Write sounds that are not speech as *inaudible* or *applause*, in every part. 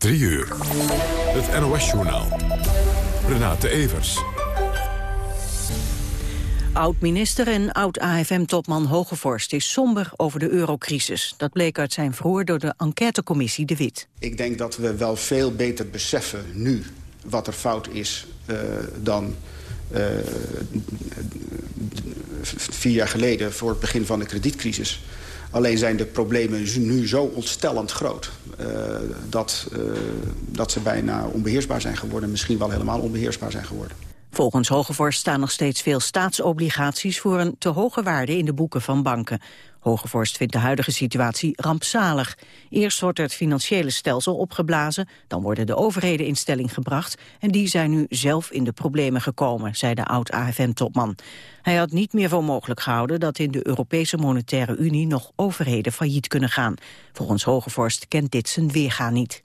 3 uur. Het NOS-journaal. Renate Evers. Oud-minister en oud-AFM-topman Hogevorst is somber over de eurocrisis. Dat bleek uit zijn verhoor door de enquêtecommissie De Wit. Ik denk dat we wel veel beter beseffen nu wat er fout is uh, dan uh, vier jaar geleden voor het begin van de kredietcrisis. Alleen zijn de problemen nu zo ontstellend groot... Uh, dat, uh, dat ze bijna onbeheersbaar zijn geworden. Misschien wel helemaal onbeheersbaar zijn geworden. Volgens Hogevorst staan nog steeds veel staatsobligaties... voor een te hoge waarde in de boeken van banken. Hogevorst vindt de huidige situatie rampzalig. Eerst wordt het financiële stelsel opgeblazen... dan worden de overheden in stelling gebracht... en die zijn nu zelf in de problemen gekomen, zei de oud-AFM-topman. Hij had niet meer voor mogelijk gehouden... dat in de Europese Monetaire Unie nog overheden failliet kunnen gaan. Volgens Hogevorst kent dit zijn weerga niet.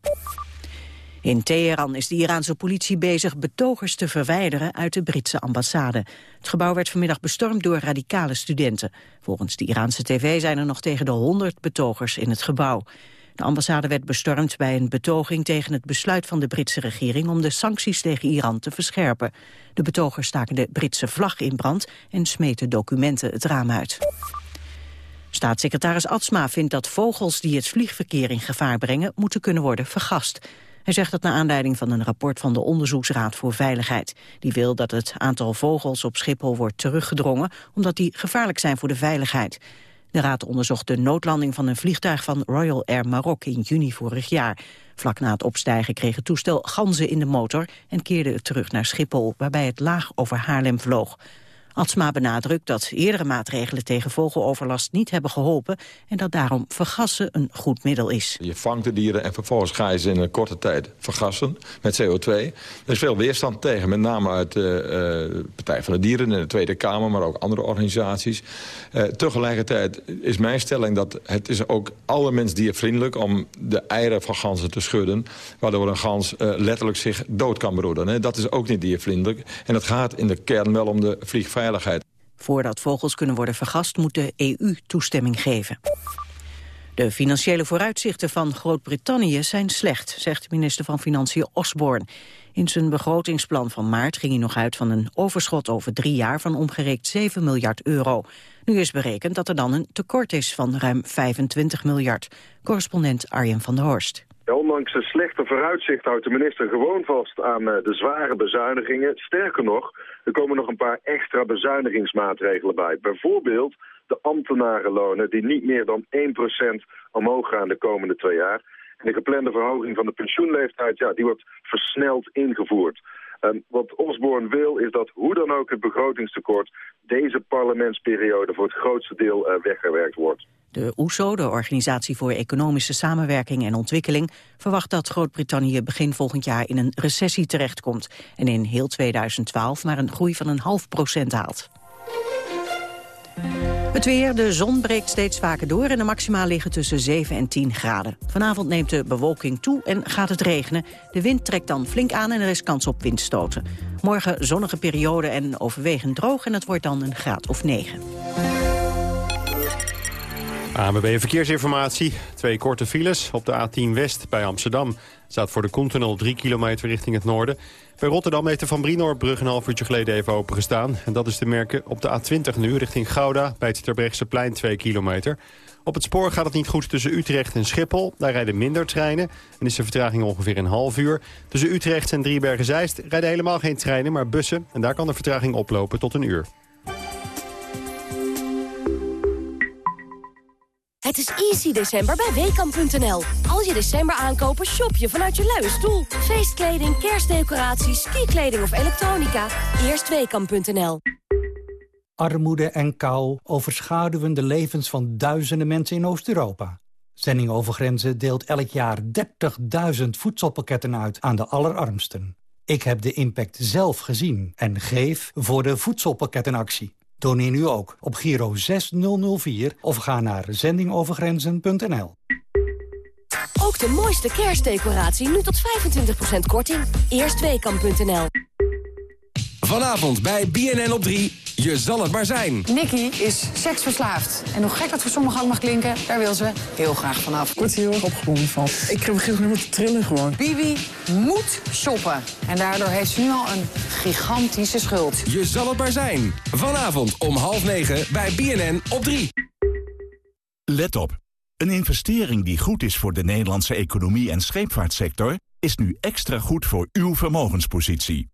In Teheran is de Iraanse politie bezig betogers te verwijderen uit de Britse ambassade. Het gebouw werd vanmiddag bestormd door radicale studenten. Volgens de Iraanse tv zijn er nog tegen de 100 betogers in het gebouw. De ambassade werd bestormd bij een betoging tegen het besluit van de Britse regering om de sancties tegen Iran te verscherpen. De betogers staken de Britse vlag in brand en smeten documenten het raam uit. Staatssecretaris Atsma vindt dat vogels die het vliegverkeer in gevaar brengen moeten kunnen worden vergast. Hij zegt dat naar aanleiding van een rapport van de Onderzoeksraad voor Veiligheid. Die wil dat het aantal vogels op Schiphol wordt teruggedrongen... omdat die gevaarlijk zijn voor de veiligheid. De raad onderzocht de noodlanding van een vliegtuig van Royal Air Maroc in juni vorig jaar. Vlak na het opstijgen kreeg het toestel ganzen in de motor... en keerde het terug naar Schiphol, waarbij het laag over Haarlem vloog. Atsma benadrukt dat eerdere maatregelen tegen vogeloverlast niet hebben geholpen en dat daarom vergassen een goed middel is. Je vangt de dieren en vervolgens ga je ze in een korte tijd vergassen met CO2. Er is veel weerstand tegen, met name uit de uh, Partij van de Dieren en de Tweede Kamer, maar ook andere organisaties. Uh, tegelijkertijd is mijn stelling dat het is ook allermensdiervriendelijk om de eieren van ganzen te schudden, waardoor een gans uh, letterlijk zich dood kan broeden. Hè. Dat is ook niet diervriendelijk. En het gaat in de kern wel om de vliegveiligheid Voordat vogels kunnen worden vergast moet de EU toestemming geven. De financiële vooruitzichten van Groot-Brittannië zijn slecht, zegt minister van Financiën Osborne. In zijn begrotingsplan van maart ging hij nog uit van een overschot over drie jaar van omgerekend 7 miljard euro. Nu is berekend dat er dan een tekort is van ruim 25 miljard. Correspondent Arjen van der Horst. Ondanks de slechte vooruitzicht houdt de minister gewoon vast aan eh, de zware bezuinigingen. Sterker nog, er komen nog een paar extra bezuinigingsmaatregelen bij. Bijvoorbeeld de ambtenarenlonen die niet meer dan 1% omhoog gaan de komende twee jaar. En de geplande verhoging van de pensioenleeftijd, ja, die wordt versneld ingevoerd. Um, wat Osborne wil is dat hoe dan ook het begrotingstekort deze parlementsperiode voor het grootste deel uh, weggewerkt wordt. De OESO, de Organisatie voor Economische Samenwerking en Ontwikkeling, verwacht dat Groot-Brittannië begin volgend jaar in een recessie terechtkomt en in heel 2012 maar een groei van een half procent haalt. Het weer, de zon breekt steeds vaker door en de maxima liggen tussen 7 en 10 graden. Vanavond neemt de bewolking toe en gaat het regenen. De wind trekt dan flink aan en er is kans op windstoten. Morgen zonnige periode en overwegend droog en het wordt dan een graad of 9. AMB Verkeersinformatie. Twee korte files op de A10 West bij Amsterdam. Staat voor de Koentunnel 3 kilometer richting het noorden. Bij Rotterdam heeft de Van Brinoorbrug een half uurtje geleden even opengestaan. En dat is te merken op de A20 nu richting Gouda bij het plein 2 kilometer. Op het spoor gaat het niet goed tussen Utrecht en Schiphol. Daar rijden minder treinen en is de vertraging ongeveer een half uur. Tussen Utrecht en Driebergen-Zeist rijden helemaal geen treinen, maar bussen. En daar kan de vertraging oplopen tot een uur. Het is easy december bij Weekamp.nl. Als je december aankopen, shop je vanuit je luie stoel. Feestkleding, kerstdecoraties, skikleding of elektronica. Eerst Weekamp.nl. Armoede en kou overschaduwen de levens van duizenden mensen in Oost-Europa. Zending over Grenzen deelt elk jaar 30.000 voedselpakketten uit aan de allerarmsten. Ik heb de impact zelf gezien en geef voor de voedselpakkettenactie. Doneer nu ook op Giro 6004 of ga naar zendingovergrenzen.nl. Ook de mooiste kerstdecoratie nu tot 25% korting. Eerstweekam.nl Vanavond bij BNN op 3... Je zal het maar zijn. Nicky is seksverslaafd. En hoe gek dat voor sommigen ook mag klinken, daar wil ze heel graag vanaf. Ik word hier heel erg opgewonden van. Ik heb gisteren te trillen gewoon. Bibi moet shoppen. En daardoor heeft ze nu al een gigantische schuld. Je zal het maar zijn. Vanavond om half negen bij BNN op 3. Let op. Een investering die goed is voor de Nederlandse economie en scheepvaartsector... is nu extra goed voor uw vermogenspositie.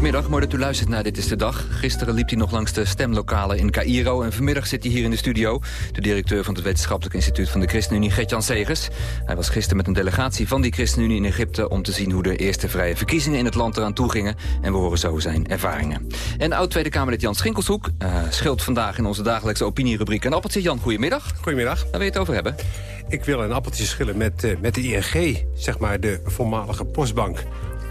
Goedemiddag, mooi dat u luistert naar Dit is de Dag. Gisteren liep hij nog langs de stemlokalen in Cairo... en vanmiddag zit hij hier in de studio. De directeur van het Wetenschappelijk Instituut van de ChristenUnie, Gertjan Segers. Hij was gisteren met een delegatie van die ChristenUnie in Egypte... om te zien hoe de eerste vrije verkiezingen in het land eraan toe gingen. En we horen zo zijn ervaringen. En oud-Tweede Kamerlid Jan Schinkelshoek uh, schilt vandaag in onze dagelijkse opinierubriek een appeltje. Jan, goedemiddag. Goedemiddag. Daar wil je het over hebben? Ik wil een appeltje schillen met, uh, met de ING, zeg maar de voormalige postbank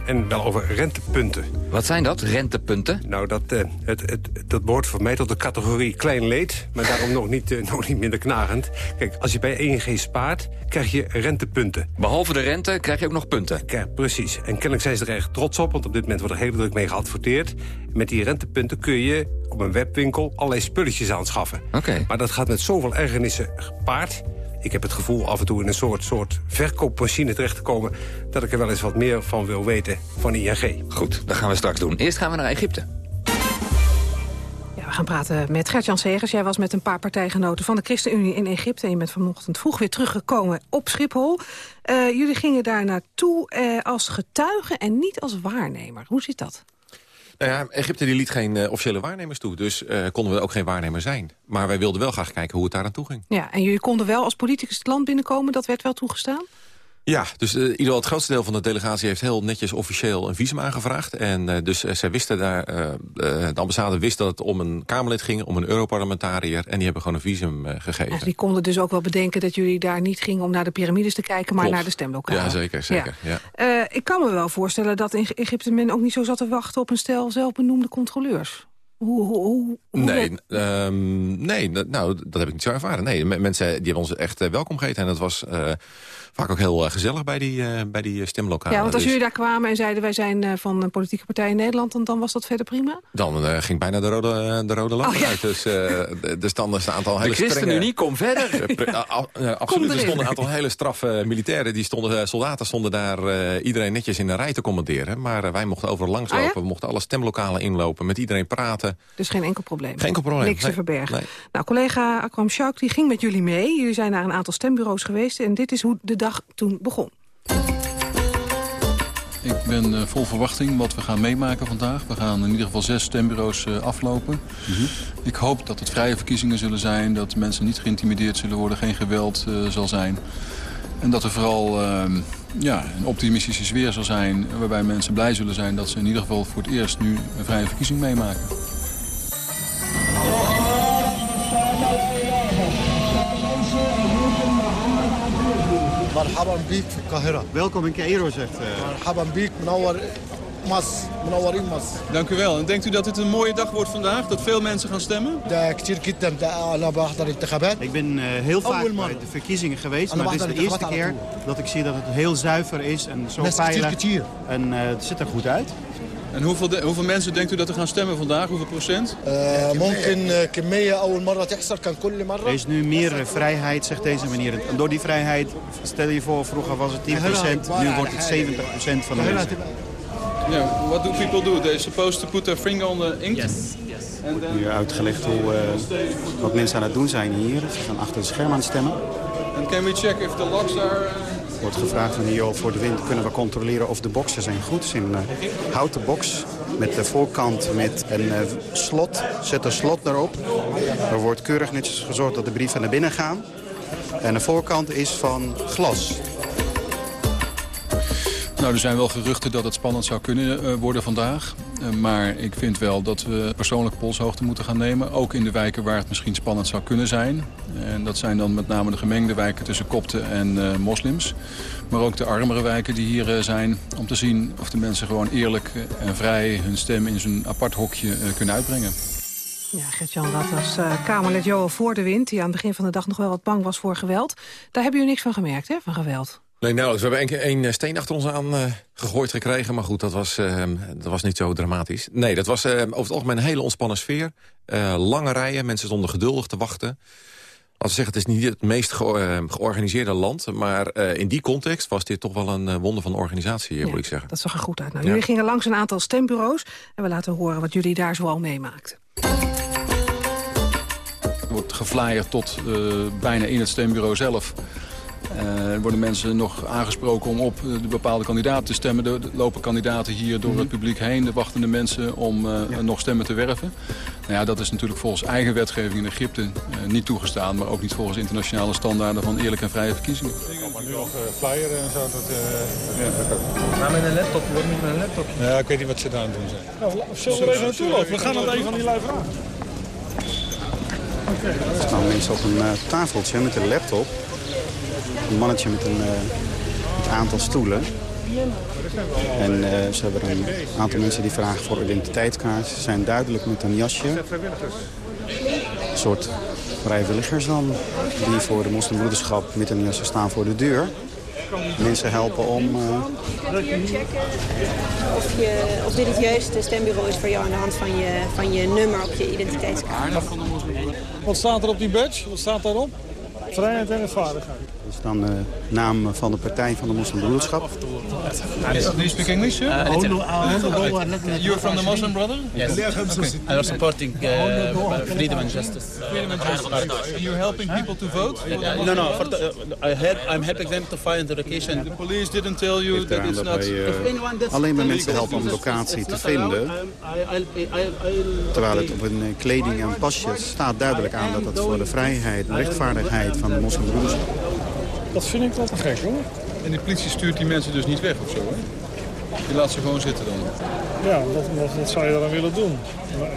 en wel over rentepunten. Wat zijn dat, rentepunten? Nou, dat, uh, het, het, dat behoort voor mij tot de categorie klein leed... maar daarom nog, niet, uh, *laughs* nog niet minder knagend. Kijk, als je bij ING spaart, krijg je rentepunten. Behalve de rente krijg je ook nog punten? Kijk, precies. En kennelijk zijn ze er echt trots op... want op dit moment wordt er heel druk mee geadverteerd. Met die rentepunten kun je op een webwinkel allerlei spulletjes aanschaffen. Oké. Okay. Maar dat gaat met zoveel ergernissen gepaard ik heb het gevoel af en toe in een soort, soort verkoopmachine terecht te komen... dat ik er wel eens wat meer van wil weten van ING. Goed, dat gaan we straks doen. Eerst gaan we naar Egypte. Ja, we gaan praten met Gert-Jan Segers. Jij was met een paar partijgenoten van de ChristenUnie in Egypte... en je bent vanochtend vroeg weer teruggekomen op Schiphol. Uh, jullie gingen daar naartoe uh, als getuige en niet als waarnemer. Hoe zit dat? Nou ja, Egypte die liet geen uh, officiële waarnemers toe. Dus uh, konden we ook geen waarnemer zijn. Maar wij wilden wel graag kijken hoe het daar aan toe ging. Ja, en jullie konden wel als politicus het land binnenkomen. Dat werd wel toegestaan? Ja, dus uh, ieder het grootste deel van de delegatie heeft heel netjes officieel een visum aangevraagd. En uh, dus uh, zij wisten daar, de ambassade wist dat het om een Kamerlid ging, om een Europarlementariër. En die hebben gewoon een visum gegeven. Ja, die konden dus ook wel bedenken dat jullie daar niet gingen om naar de piramides te kijken, maar Klopt. naar de stemlokalen. Ja, zeker. zeker ja. Ja. ik kan me wel voorstellen dat in Egypte men ook niet zo zat te wachten op een stel zelfbenoemde controleurs. Hoe, hoe, hoe, hoe nee, um, nee, nou, dat heb ik niet zo ervaren. Nee, mensen die hebben ons echt welkom geheten. En dat was uh, vaak ook heel uh, gezellig bij die, bij die stemlokalen. Ja, want als dus, jullie daar kwamen en zeiden... wij zijn van een politieke partij in Nederland... dan, dan was dat verder prima? Dan ging bijna de rode, de rode lamp oh, ja. uit. Dus, dus dan is een aantal hele de ChristenUnie, kom verder! absoluut, er stonden een aantal hele straffe militairen. Die stonden, soldaten stonden daar iedereen netjes in een rij te commanderen. Maar wij mochten overal langslopen. Oh, ja? We mochten alle stemlokalen inlopen, met iedereen praten. Dus geen enkel probleem? Geen enkel probleem. Niks te verbergen. Nee. Nou, collega Akram Schauk die ging met jullie mee. Jullie zijn naar een aantal stembureaus geweest. En dit is hoe de dag toen begon. Ik ben uh, vol verwachting wat we gaan meemaken vandaag. We gaan in ieder geval zes stembureaus uh, aflopen. Mm -hmm. Ik hoop dat het vrije verkiezingen zullen zijn. Dat mensen niet geïntimideerd zullen worden. Geen geweld uh, zal zijn. En dat er vooral ja, een optimistische sfeer zal zijn... waarbij mensen blij zullen zijn dat ze in ieder geval voor het eerst nu een vrije verkiezing meemaken. مرحبا بيك في القاهرة. Welkom in Cairo, zegt uh... مرحبا بيك منور Mas, منورين مصر. Dank u wel. En denkt u dat het een mooie dag wordt vandaag? Dat veel mensen gaan stemmen? ده كتير جدا ده أنا بحضر انتخابات. Ik ben uh, heel vaak bij de verkiezingen geweest, maar dit is de eerste keer dat ik zie dat het heel zuiver is en zo veilig. En uh, het ziet er goed uit. En hoeveel, de, hoeveel mensen denkt u dat er gaan stemmen vandaag? Hoeveel procent? Er is nu meer vrijheid, zegt deze manier. En door die vrijheid, stel je voor, vroeger was het 10%, nu wordt het 70% van de mensen. Ja, what do people do? Deze supposed to put their finger on the ink? Yes. yes. Nu uitgelegd hoe, eh, wat mensen aan het doen zijn hier. Ze gaan achter het scherm aan het stemmen. And can we check if the locks are... Eh, wordt gevraagd van voor de wind kunnen we controleren of de boxen zijn goed. Een uh, houten box met de voorkant met een uh, slot. Zet een slot erop. Er wordt keurig netjes gezorgd dat de brieven naar binnen gaan. En de voorkant is van glas. Nou, er zijn wel geruchten dat het spannend zou kunnen uh, worden vandaag. Uh, maar ik vind wel dat we persoonlijk polshoogte moeten gaan nemen. Ook in de wijken waar het misschien spannend zou kunnen zijn. En dat zijn dan met name de gemengde wijken tussen kopten en uh, moslims. Maar ook de armere wijken die hier zijn. Om te zien of de mensen gewoon eerlijk en vrij hun stem in zo'n apart hokje kunnen uitbrengen. Ja, Gert-Jan, dat was Kamerlid Johan Voor de Wind... die aan het begin van de dag nog wel wat bang was voor geweld. Daar hebben jullie niks van gemerkt, hè, van geweld? Nee, nou, we hebben één keer één steen achter ons aan uh, gegooid gekregen. Maar goed, dat was, uh, dat was niet zo dramatisch. Nee, dat was uh, over het algemeen een hele ontspannen sfeer. lange rijen, mensen stonden geduldig te wachten. Als we zeggen, het is niet het meest ge georganiseerde land. Maar in die context was dit toch wel een wonder van organisatie, ja, moet ik zeggen. Dat zag er goed uit. Nou, ja. Jullie gingen langs een aantal stembureaus. En we laten horen wat jullie daar zoal meemaakten. Er wordt geflyerd tot bijna in het stembureau zelf. Uh, er worden mensen nog aangesproken om op de bepaalde kandidaat te stemmen. Er lopen kandidaten hier door het publiek heen, de wachtende mensen, om uh, ja. nog stemmen te werven. Nou ja, dat is natuurlijk volgens eigen wetgeving in Egypte uh, niet toegestaan, maar ook niet volgens internationale standaarden van eerlijke en vrije verkiezingen. Maar nu nog flyeren en zo. Dat, ja. Maar met een laptop, je wordt niet met een laptop. Ja, ik weet niet wat ze daar aan doen zijn. Nou, zullen we er even naartoe lopen? We gaan het even van die lui vragen. Er staan mensen op een tafeltje met een laptop een mannetje met een, uh, aantal stoelen. En uh, ze hebben een aantal mensen die vragen voor identiteitskaart. Ze zijn duidelijk met een jasje. Een soort vrijwilligers dan. Die voor de moslimbroederschap met een jasje staan voor de deur. Mensen helpen om... Uh... checken of, je, of dit het juiste stembureau is voor jou aan de hand van je, van je nummer op je identiteitskaart. Wat staat er op die badge? Wat staat daarop? Vrijheid en rechtvaardigheid. Dat is dan de naam van de partij van de moslimbroederschap. Do you speak English, sir? Uh, You're from the Muslim Brother? Yes. Okay. I was supporting uh, freedom and justice. Freedom and justice. And you're helping people to vote? Uh, no, no. For the, I help, I'm helping them to find the location. The police didn't tell you that it's not... Wij, uh, alleen maar mensen helpen om de locatie te vinden. Terwijl het op een kleding en pasje staat duidelijk aan dat het voor de vrijheid en rechtvaardigheid van de moslimbroederschap. Dat vind ik wel te gek, hoor. En de politie stuurt die mensen dus niet weg of zo, hè? Die laat ze gewoon zitten dan? Ja, dat, dat, dat zou je dan willen doen. Maar,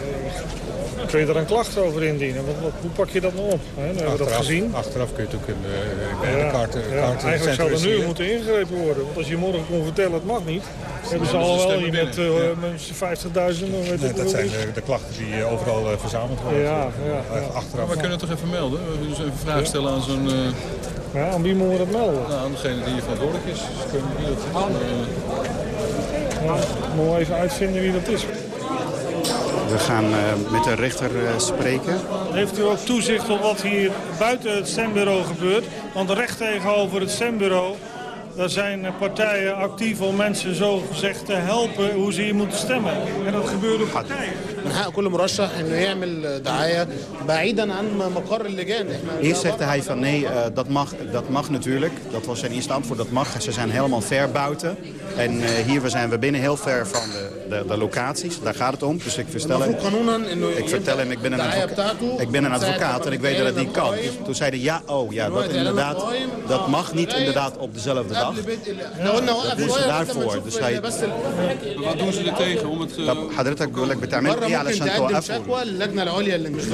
kun je er een klacht over indienen? Wat, wat, hoe pak je dat nou op? Hè? Hebben we dat gezien? Achteraf kun je het ook in de, in de ja, kaart, ja, Eigenlijk zou er nu moeten ingegrepen worden. Want als je morgen kon vertellen het mag niet... hebben ze al wel hier met, uh, met 50.000... Nee, dat zijn de, de, klachten die overal uh, verzameld worden. Ja, ja, ja. Achteraf. Maar we kunnen het toch even melden? We dus even vragen stellen aan zo'n... Ja, aan wie moeten we dat melden? Nou, aan degene die hier verantwoordelijk is. Dus kunnen wie dat is. Uh... Ja, moeten we even uitvinden wie dat is. We gaan uh, met de rechter uh, spreken. Heeft u ook toezicht op wat hier buiten het stembureau gebeurt? Want recht tegenover het stembureau... daar zijn partijen actief om mensen zo gezegd te helpen hoe ze hier moeten stemmen. En dat gebeurt op partijen. من حق كل مرشح انه يعمل دعايه بعيدا عن مقر اللجان Eerst zegt hij van nee, uh, dat, mag, dat mag natuurlijk. Dat was zijn eerste antwoord, dat mag. Ze zijn helemaal ver buiten. En uh, hier zijn we binnen heel ver van de, de, de, locaties. Daar gaat het om. Dus ik vertel hem, ik vertel hem, ik ben een advocaat, ik ben een advocaat en ik weet dat het niet kan. Dus toen zei hij ja, oh ja, dat, inderdaad, dat mag niet inderdaad op dezelfde dag. Dat doen ze daarvoor. Dus hij, Wat doen ze er tegen om het...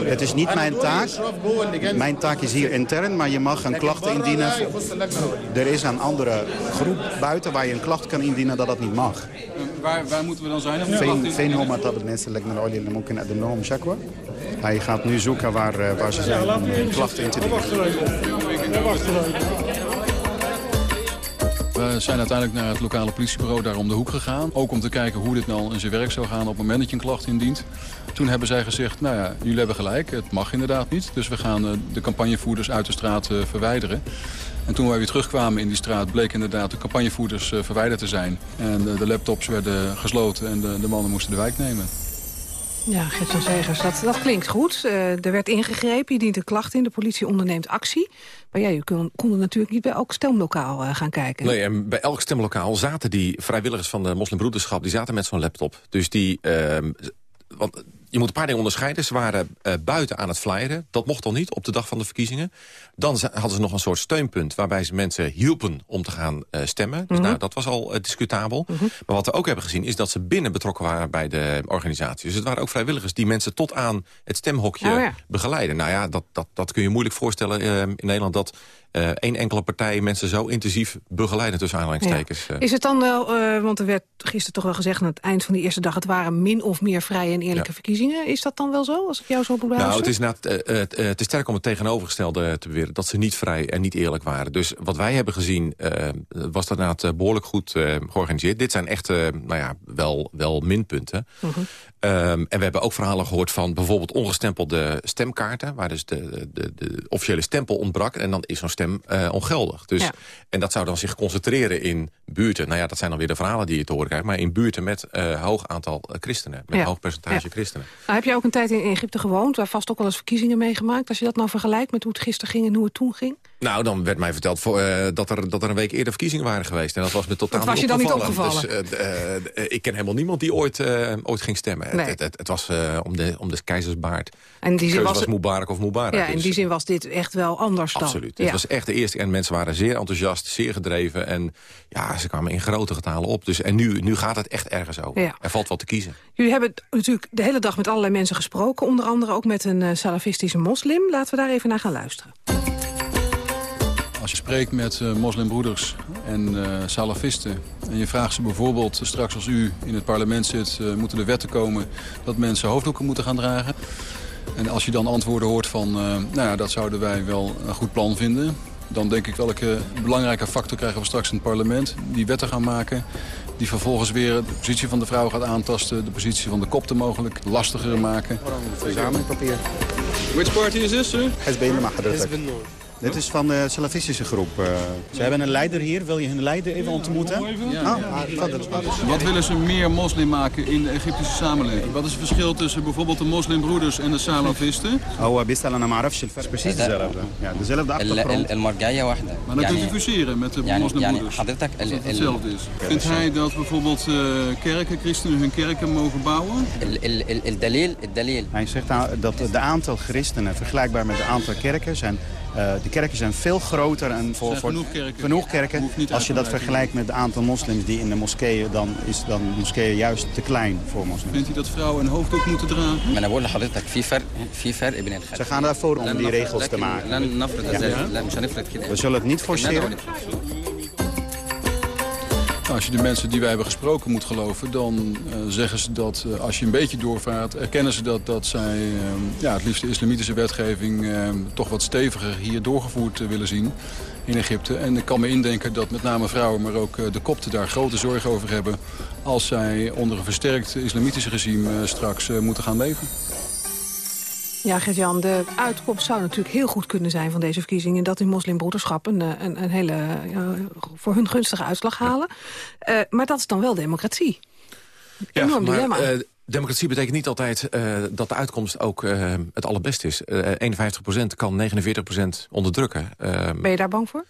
Het is niet mijn taak. Mijn taak is hier intern, maar je mag een klacht indienen. Er is een andere groep buiten waar je een klacht kan indienen dat dat niet mag. Waar, waar moeten we dan zijn? Veen homa dat het mensen lekker naar olie en mumkin de norm shakwa. Hij gaat nu zoeken waar, waar ze zijn om klachten in te dienen. We zijn uiteindelijk naar het lokale politiebureau daar om de hoek gegaan. Ook om te kijken hoe dit nou in zijn werk zou gaan op het moment dat je een klacht indient. Toen hebben zij gezegd, nou ja, jullie hebben gelijk, het mag inderdaad niet. Dus we gaan de campagnevoerders uit de straat verwijderen. En toen wij weer terugkwamen in die straat bleek inderdaad de campagnevoerders verwijderd te zijn. En de laptops werden gesloten en de, de mannen moesten de wijk nemen. Ja, Gertjan Zegers, dat, dat klinkt goed. Uh, er werd ingegrepen, je dient een klacht in, de politie onderneemt actie. Maar ja, je kon, kon natuurlijk niet bij elk stemlokaal uh, gaan kijken. Nee, en bij elk stemlokaal zaten die vrijwilligers van de moslimbroederschap... die zaten met zo'n laptop. Dus die... Uh, want je moet een paar dingen onderscheiden. Ze waren uh, buiten aan het flyeren. Dat mocht al niet op de dag van de verkiezingen. Dan hadden ze nog een soort steunpunt... waarbij ze mensen hielpen om te gaan uh, stemmen. Dus nou, dat was al uh, discutabel. Maar wat we ook hebben gezien is dat ze binnen betrokken waren... bij de organisatie. Dus het waren ook vrijwilligers die mensen tot aan het stemhokje Oh, ja. begeleiden. Nou ja, dat, dat, dat kun je moeilijk voorstellen eh, in Nederland... dat eh, één enkele partij mensen zo intensief begeleiden tussen aanhalingstekens. Ja. eh. Is het dan wel, eh, want er werd gisteren toch wel gezegd... aan het eind van die eerste dag... het waren min of meer vrije en eerlijke Ja. verkiezingen. Is dat dan wel zo, als ik jou zo moet Nou, het is, eh, eh, het is sterk om het tegenovergestelde te beweren. Dat ze niet vrij en niet eerlijk waren. Dus wat wij hebben gezien eh, was dat inderdaad eh, behoorlijk goed eh, georganiseerd. Dit zijn echt, eh, nou ja, wel, wel minpunten. Mhm. Ehm, en we hebben ook verhalen gehoord van bijvoorbeeld ongestempelde stemkaarten... waar dus de, de, de officiële stempel ontbrak en dan is zo'n stem eh, ongeldig. Dus, Ja. En dat zou dan zich concentreren in buurten. Nou ja, dat zijn dan weer de verhalen die je te horen krijgt... maar in buurten met eh hoog aantal christenen. Met Ja. een hoog percentage Ja. christenen. Nou, heb je ook een tijd in Egypte gewoond... waar vast ook wel eens verkiezingen meegemaakt. Als je dat nou vergelijkt met hoe het gisteren ging en hoe het toen ging. Nou, dan werd mij verteld voor, eh, dat, er, dat er een week eerder verkiezingen waren geweest. En dat was me totaal Dat was je dan niet Dus, eh, eh, ik ken helemaal niemand die ooit, ooit ging stemmen. Nee. Het, het, het was om, de, om de keizersbaard. En die zin was was Mubarak of Mubarak. Ja, in Dus, die zin was dit echt wel anders dan. Absoluut. Ja. Het was echt de eerste. En mensen waren zeer enthousiast, zeer gedreven. En ja, ze kwamen in grote getalen op. Dus, en nu, nu gaat het echt ergens over. Ja. Er valt wat te kiezen. Jullie hebben natuurlijk de hele dag met allerlei mensen gesproken. Onder andere ook met een salafistische moslim. Laten we daar even naar gaan luisteren. Als je spreekt met eh, moslimbroeders en eh, salafisten... en je vraagt ze bijvoorbeeld, straks als u in het parlement zit... eh, moeten er wetten komen dat mensen hoofddoeken moeten gaan dragen. En als je dan antwoorden hoort van... eh, nou ja, dat zouden wij wel een goed plan vinden... dan denk ik welke belangrijke factor krijgen we straks in het parlement... die wetten gaan maken die vervolgens weer de positie van de vrouw gaat aantasten... de positie van de kopten mogelijk lastiger maken. Verzamelpapier. Which party is this, sir? Hezbollah mag dit is van de salafistische groep. Eh. ze hebben een leider hier. Wil je hun leider even ontmoeten? Oh, ah, Wat willen ze meer moslim maken in de Egyptische samenleving? Wat is het verschil tussen bijvoorbeeld de moslimbroeders en de salafisten? Oh, eh, bestel aan Amaraf Het is precies dezelfde. Ja, dezelfde achtergrond. Maar dat kunt u fuseren met de moslimbroeders. Dat het hetzelfde is. Vindt hij dat bijvoorbeeld eh, kerken, christenen hun kerken mogen bouwen? Hij zegt dat de aantal christenen vergelijkbaar met het aantal kerken zijn de kerken zijn veel groter en voor, voor genoeg kerken. Als je dat vergelijkt met het aantal moslims die in de moskeeën, dan is dan moskeeën juist te klein voor moslims. Vindt u dat vrouwen een hoofddoek moeten dragen? Ze gaan daarvoor om die regels te maken. We zullen het niet forceren. Als je de mensen die wij hebben gesproken moet geloven... dan eh, zeggen ze dat eh, als je een beetje doorvaart... erkennen ze dat, dat zij eh, ja, het liefst de islamitische wetgeving... eh, toch wat steviger hier doorgevoerd eh, willen zien in Egypte. En ik kan me indenken dat met name vrouwen... maar ook de kopten daar grote zorgen over hebben... als zij onder een versterkt islamitisch regime straks moeten gaan leven. Ja, Gert-Jan, de uitkomst zou natuurlijk heel goed kunnen zijn van deze verkiezingen... dat die moslimbroederschap een, eh, een, een hele ja, voor hun gunstige uitslag halen. Eh, maar dat is dan wel democratie. Enorm maar, dilemma. eh, democratie betekent niet altijd eh, dat de uitkomst ook eh, het allerbeste is. Eh 51% kan 49% onderdrukken. Eh, Ben je daar bang voor?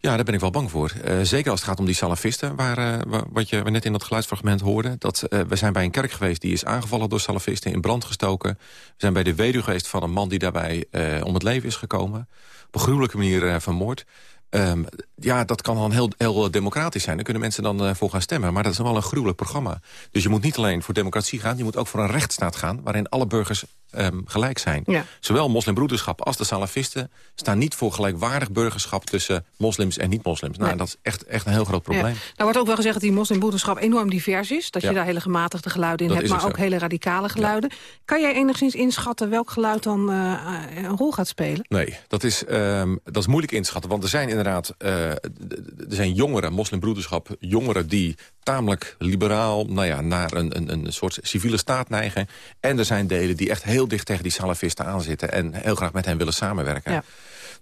Ja, daar ben ik wel bang voor. Eh, zeker als het gaat om die salafisten, waar, eh, wa- wat je net in dat geluidsfragment hoorde. Dat, eh, we zijn bij een kerk geweest die is aangevallen door salafisten, in brand gestoken. We zijn bij de weduwe geweest van een man die daarbij eh, om het leven is gekomen. Op een gruwelijke manier eh, vermoord. Ehm, ja, dat kan dan heel, heel democratisch zijn. Daar kunnen mensen dan eh, voor gaan stemmen. Maar dat is wel een gruwelijk programma. Dus je moet niet alleen voor democratie gaan... je moet ook voor een rechtsstaat gaan... waarin alle burgers ehm, gelijk zijn. Ja. Zowel moslimbroederschap als de salafisten... staan niet voor gelijkwaardig burgerschap... tussen moslims en niet-moslims. Nou, Nee. dat is echt, echt een heel groot probleem. Ja. Nou wordt ook wel gezegd dat die moslimbroederschap enorm divers is. Dat je daar hele gematigde geluiden in Dat hebt, maar ook hele radicale geluiden. Kan jij enigszins inschatten welk geluid dan eh, een rol gaat spelen? Nee, dat is, ehm, dat is moeilijk inschatten. Want er zijn inderdaad eh, er zijn jongeren, moslimbroederschap... jongeren die tamelijk liberaal nou ja, naar een, een, een soort civiele staat neigen. En er zijn delen die echt heel dicht tegen die salafisten aanzitten... en heel graag met hen willen samenwerken. Ja.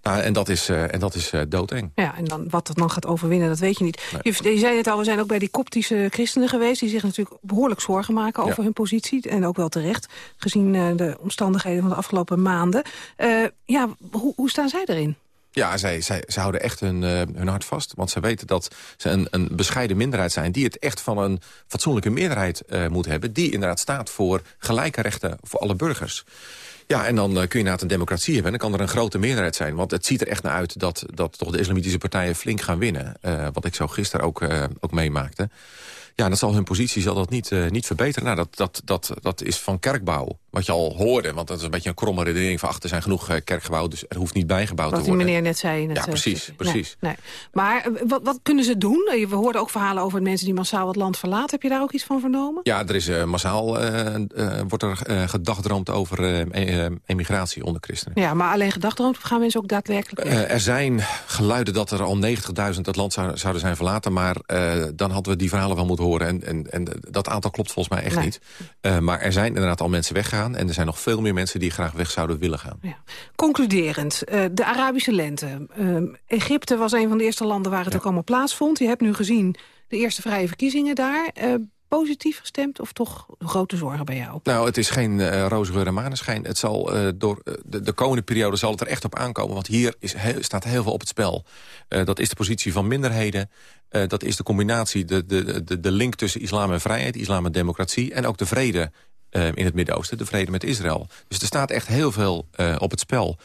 Nou, en dat is, eh, en dat is eh, doodeng. Ja, en dan, wat dat dan gaat overwinnen, dat weet je niet. Je, je zei het al, we zijn ook bij die koptische christenen geweest... die zich natuurlijk behoorlijk zorgen maken over Ja. hun positie. En ook wel terecht, gezien eh, de omstandigheden van de afgelopen maanden. Ja, hoe, hoe staan zij erin? Ja, zij, zij, zij houden echt hun, uh, hun hart vast. Want ze weten dat ze een, een bescheiden minderheid zijn... die het echt van een fatsoenlijke meerderheid uh, moet hebben... die inderdaad staat voor gelijke rechten voor alle burgers. Ja, en dan uh, kun je inderdaad een democratie hebben. En dan kan er een grote meerderheid zijn. Want het ziet er echt naar uit dat, dat toch de islamitische partijen flink gaan winnen. wat ik zo gisteren ook, ook meemaakte. Ja, dat zal hun positie zal dat niet, niet verbeteren. Nou, dat, dat, dat, dat is van kerkbouw wat je al hoorde. Want dat is een beetje een kromme redenering van... achter zijn genoeg uh, kerkgebouwen, dus er hoeft niet bijgebouwd wat te worden. Wat die meneer net zei. In het, ja, precies. Uh, precies. Nee, nee. Maar uh, wat, wat kunnen ze doen? We hoorden ook verhalen over mensen die massaal het land verlaten. Heb je daar ook iets van vernomen? Ja, er is massaal wordt er gedagdroomd over emigratie onder christenen. Ja, maar alleen gedagdroomd of gaan mensen ook daadwerkelijk er zijn geluiden dat er al 90.000 het land zou, zouden zijn verlaten. Maar dan hadden we die verhalen wel moeten horen. En, en, en dat aantal klopt volgens mij echt nee. niet. maar er zijn inderdaad al mensen weggegaan. En er zijn nog veel meer mensen die graag weg zouden willen gaan. Ja. Concluderend, uh, de Arabische lente. Uh, Egypte was een van de eerste landen waar het ja. ook allemaal plaatsvond. Je hebt nu gezien de eerste vrije verkiezingen daar. Uh, positief gestemd of toch grote zorgen bij jou? Nou, het is geen uh, roze geur en maneschijn. Het zal, uh, door uh, de, de, komende periode zal het er echt op aankomen. Want hier is heel, staat heel veel op het spel. dat is de positie van minderheden. dat is de combinatie, de, de, de, de link tussen islam en vrijheid, islam en democratie... en ook de vrede uh, in het Midden-Oosten, de vrede met Israël. Dus er staat echt heel veel uh, op het spel.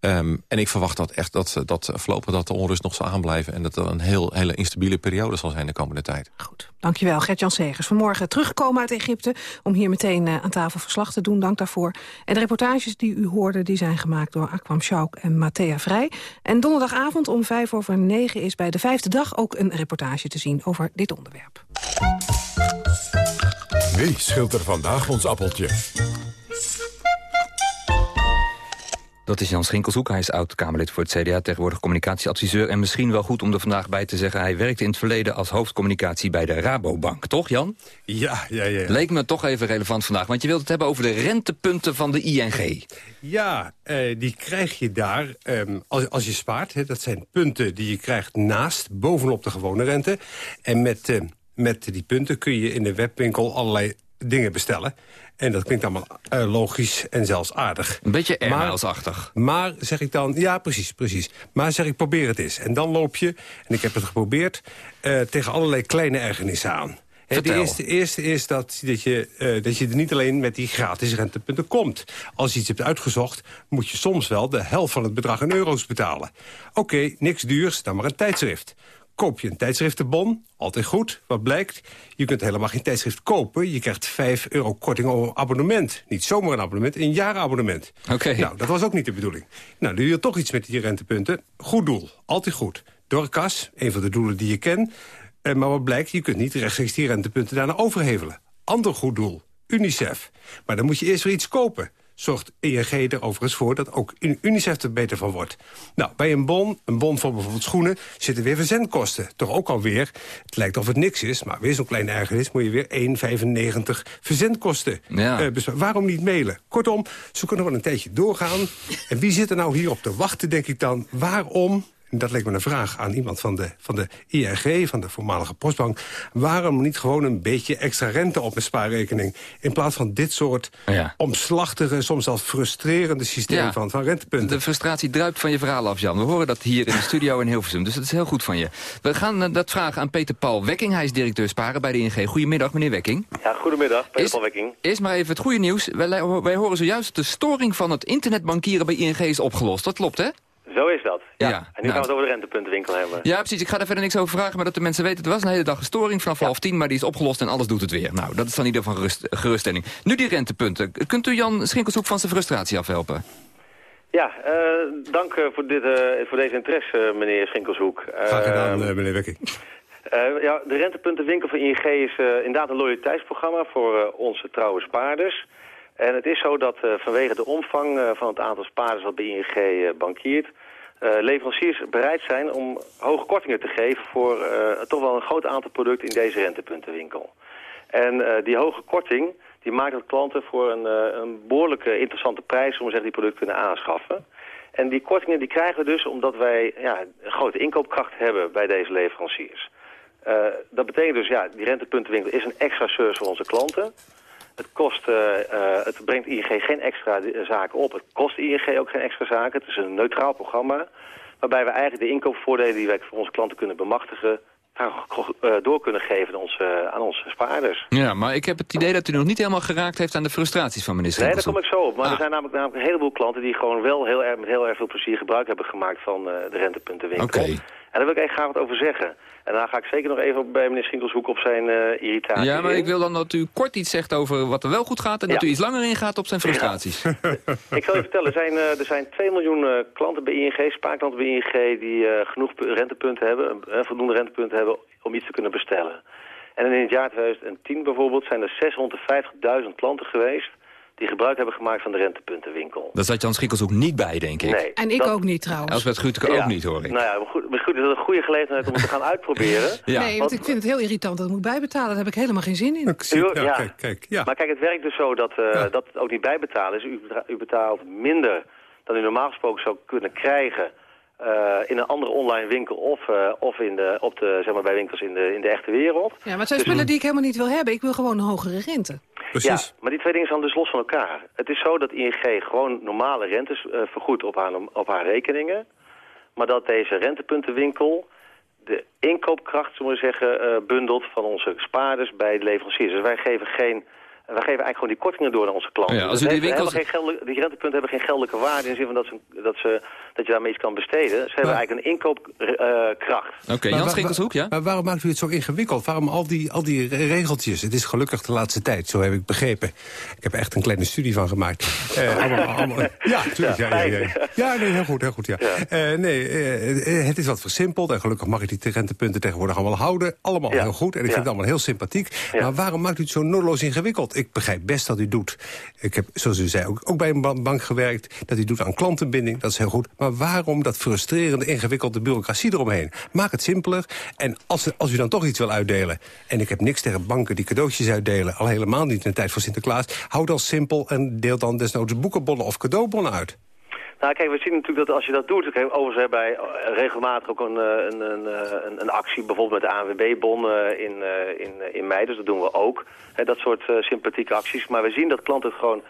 Um, en ik verwacht dat echt dat, dat voorlopig dat de onrust nog zal aanblijven... en dat er een heel, hele instabiele periode zal zijn de komende tijd. Goed, dankjewel. Gert-Jan Segers, vanmorgen teruggekomen uit Egypte... om hier meteen uh, aan tafel verslag te doen, dank daarvoor. En de reportages die u hoorde, die zijn gemaakt door Akwam Schauk en Matthea Vrij. En donderdagavond om vijf over negen is bij de vijfde dag... ook een reportage te zien over dit onderwerp. Wie schilt er vandaag ons appeltje? Dat is Jan Schinkelshoek. Hij is oud-Kamerlid voor het CDA, tegenwoordig communicatieadviseur. En misschien wel goed om er vandaag bij te zeggen... hij werkte in het verleden als hoofdcommunicatie bij de Rabobank. Toch, Jan? Ja, ja, ja. Leek me toch even relevant vandaag. Want je wilt het hebben over de rentepunten van de ING. Ja, eh, die krijg je daar um, als, als je spaart. Hè, dat zijn punten die je krijgt naast, bovenop de gewone rente. En met... Uh, met die punten kun je in de webwinkel allerlei dingen bestellen. En dat klinkt allemaal uh, logisch en zelfs aardig. Een beetje airmailsachtig. Maar, maar zeg ik dan, ja precies, precies. Maar zeg ik, probeer het eens. En dan loop je, en ik heb het geprobeerd, uh, tegen allerlei kleine ergernissen aan. De eerste, eerste is dat, dat, je, uh, dat je er niet alleen met die gratis rentepunten komt. Als je iets hebt uitgezocht, moet je soms wel de helft van het bedrag in euro's betalen. Oké, okay, niks duurs, dan maar een tijdschrift. Koop je een tijdschriftenbon, altijd goed. Wat blijkt? Je kunt helemaal geen tijdschrift kopen. Je krijgt 5 euro korting op een abonnement. Niet zomaar een abonnement, een jaarabonnement. Oké. Okay. Nou, dat was ook niet de bedoeling. Nou, nu je toch iets met die rentepunten. Goed doel, altijd goed. Dorcas, een van de doelen die je kent. Eh, maar wat blijkt? Je kunt niet rechtstreeks die rentepunten daarna overhevelen. Ander goed doel, UNICEF. Maar dan moet je eerst weer iets kopen zorgt ING er overigens voor dat ook UNICEF er beter van wordt. Nou, bij een bon, een bon voor bijvoorbeeld schoenen, zitten weer verzendkosten. Toch ook alweer, het lijkt of het niks is, maar weer zo'n kleine ergernis... moet je weer 1,95 verzendkosten ja. uh, Waarom niet mailen? Kortom, ze kunnen wel een tijdje doorgaan. En wie zit er nou hier op te wachten, denk ik dan? Waarom dat leek me een vraag aan iemand van de, van de ING, van de voormalige postbank... waarom niet gewoon een beetje extra rente op mijn spaarrekening... in plaats van dit soort ja. omslachtige, soms al frustrerende systeem ja. van, van rentepunten. De frustratie druipt van je verhaal af, Jan. We horen dat hier in de studio in Hilversum, dus dat is heel goed van je. We gaan uh, dat vragen aan Peter Paul Wekking. Hij is directeur sparen bij de ING. Goedemiddag, meneer Wekking. Ja, goedemiddag, Peter is, Paul Wekking. Eerst maar even het goede nieuws. Wij, wij horen zojuist dat de storing van het internetbankieren bij ING is opgelost. Dat klopt, hè? Zo is dat. Ja. ja en nu nou, gaan we het over de rentepuntenwinkel hebben. Ja, precies. Ik ga daar verder niks over vragen, maar dat de mensen weten... het was een hele dag een storing vanaf ja. half tien, maar die is opgelost en alles doet het weer. Nou, dat is dan in ieder geval gerust, geruststelling. Nu die rentepunten. Kunt u Jan Schinkelshoek van zijn frustratie afhelpen? Ja, uh, dank uh, voor, dit, uh, voor deze interesse, meneer Schinkelshoek. Graag gedaan, meneer Wekking. ja, de rentepuntenwinkel van ING is inderdaad een loyaliteitsprogramma voor onze trouwe spaarders... En het is zo dat uh, vanwege de omvang uh, van het aantal spaarders wat bij ING uh, bankiert... leveranciers bereid zijn om hoge kortingen te geven voor toch wel een groot aantal producten in deze rentepuntenwinkel. En die hoge korting die maakt dat klanten voor een, een behoorlijke interessante prijs om zeggen, die producten kunnen aanschaffen. En die kortingen die krijgen we dus omdat wij ja, een grote inkoopkracht hebben bij deze leveranciers. dat betekent dus, ja, die rentepuntenwinkel is een extra service voor onze klanten. Het, kost, uh, uh, het brengt ING geen extra zaken op. Het kost ING ook geen extra zaken. Het is een neutraal programma Waarbij we eigenlijk de inkoopvoordelen die wij voor onze klanten kunnen bemachtigen... uh, door kunnen geven aan onze, aan onze spaarders. Ja, maar ik heb het idee dat u nog niet helemaal geraakt heeft aan de frustraties van minister Nee, daar kom ik zo op. Maar er zijn namelijk, namelijk een heleboel klanten die gewoon wel heel erg, met heel erg veel plezier gebruik hebben gemaakt van de rentepuntenwinkel. Oké. En daar wil ik echt graag wat over zeggen. En dan ga ik zeker nog even bij meneer Schinkels op zijn uh, irritatie. Ja, maar ik wil dan dat u kort iets zegt over wat er wel goed gaat... en dat u iets langer ingaat op zijn frustraties. *laughs* Ik zal je vertellen, er zijn, uh, er zijn 2 miljoen uh, klanten bij ING, spaarklanten bij ING... die uh, genoeg pu- rentepunten hebben, uh, voldoende rentepunten hebben om iets te kunnen bestellen. En in het jaar 2010 bijvoorbeeld zijn er 650.000 klanten geweest... die gebruik hebben gemaakt van de rentepuntenwinkel. Daar zat Jan Schikkels ook niet bij, denk ik. Nee, En ik dat- ook niet trouwens. Elsbeth Grutke ook niet, hoor ik. Nou ja, maar goed, is dat een goede gelegenheid om het te gaan uitproberen. *laughs* Nee, want ik vind het heel irritant dat ik moet bijbetalen. Daar heb ik helemaal geen zin in. ja. Maar kijk, het werkt dus zo dat, uh, dat het ook niet bijbetalen is. U, u betaalt minder dan u normaal gesproken zou kunnen krijgen... Uh, in een andere online winkel of, uh, of in de, op de, zeg maar, bij winkels in de, in de echte wereld. Ja, maar het zijn Dus- spullen die ik helemaal niet wil hebben. Ik wil gewoon een hogere rente. Ja, maar die twee dingen zijn dus los van elkaar. Het is zo dat ING gewoon normale rentes uh, vergoedt op haar, op haar rekeningen. Maar dat deze rentepuntenwinkel de inkoopkracht, zullen we zeggen, uh, bundelt van onze spaarders bij de leveranciers. Dus wij geven geen... Wij geven eigenlijk gewoon die kortingen door naar onze klanten. Ja, als Dus u die winkels- geen die rentepunten hebben geen geldelijke waarde... in de zin van dat, ze, dat, ze, dat je daarmee iets kan besteden. Ze hebben eigenlijk een inkoopkracht. Oké, Maar Jan wa- Schinkelshoek, ja? Maar waarom maakt u het zo ingewikkeld? Waarom al die, al die re- regeltjes? Het is gelukkig de laatste tijd, zo heb ik begrepen. Ik heb er echt een kleine studie van gemaakt. Eh, *laughs* allemaal, allemaal, ja, tuurlijk. Ja, ja, ja, ja, nee, heel goed, heel goed. Ja. Eh, nee, eh, het is wat versimpeld. En gelukkig mag ik die rentepunten tegenwoordig allemaal houden. Allemaal heel goed. En ik Ja. vind het allemaal heel sympathiek. Maar waarom maakt u het zo noodloos ingewikkeld? Ik begrijp best dat u doet. Ik heb, zoals u zei, ook, ook bij een ba- bank gewerkt. Dat u doet aan klantenbinding, dat is heel goed. Maar waarom dat frustrerende, ingewikkelde bureaucratie eromheen? Maak het simpeler. En als, als u dan toch iets wil uitdelen... en ik heb niks tegen banken die cadeautjes uitdelen... al helemaal niet in de tijd van Sinterklaas... houd dan simpel en deel dan desnoods boekenbonnen of cadeaubonnen uit. Nou, kijk, we zien natuurlijk dat als je dat doet... Overigens hebben wij eh, regelmatig ook een, eh, een, een, eh, een, een actie... bijvoorbeeld met de ANWB-bon in, in, in mei, dus dat doen we ook. Hè, dat soort sympathieke acties. Maar we zien dat klanten het gewoon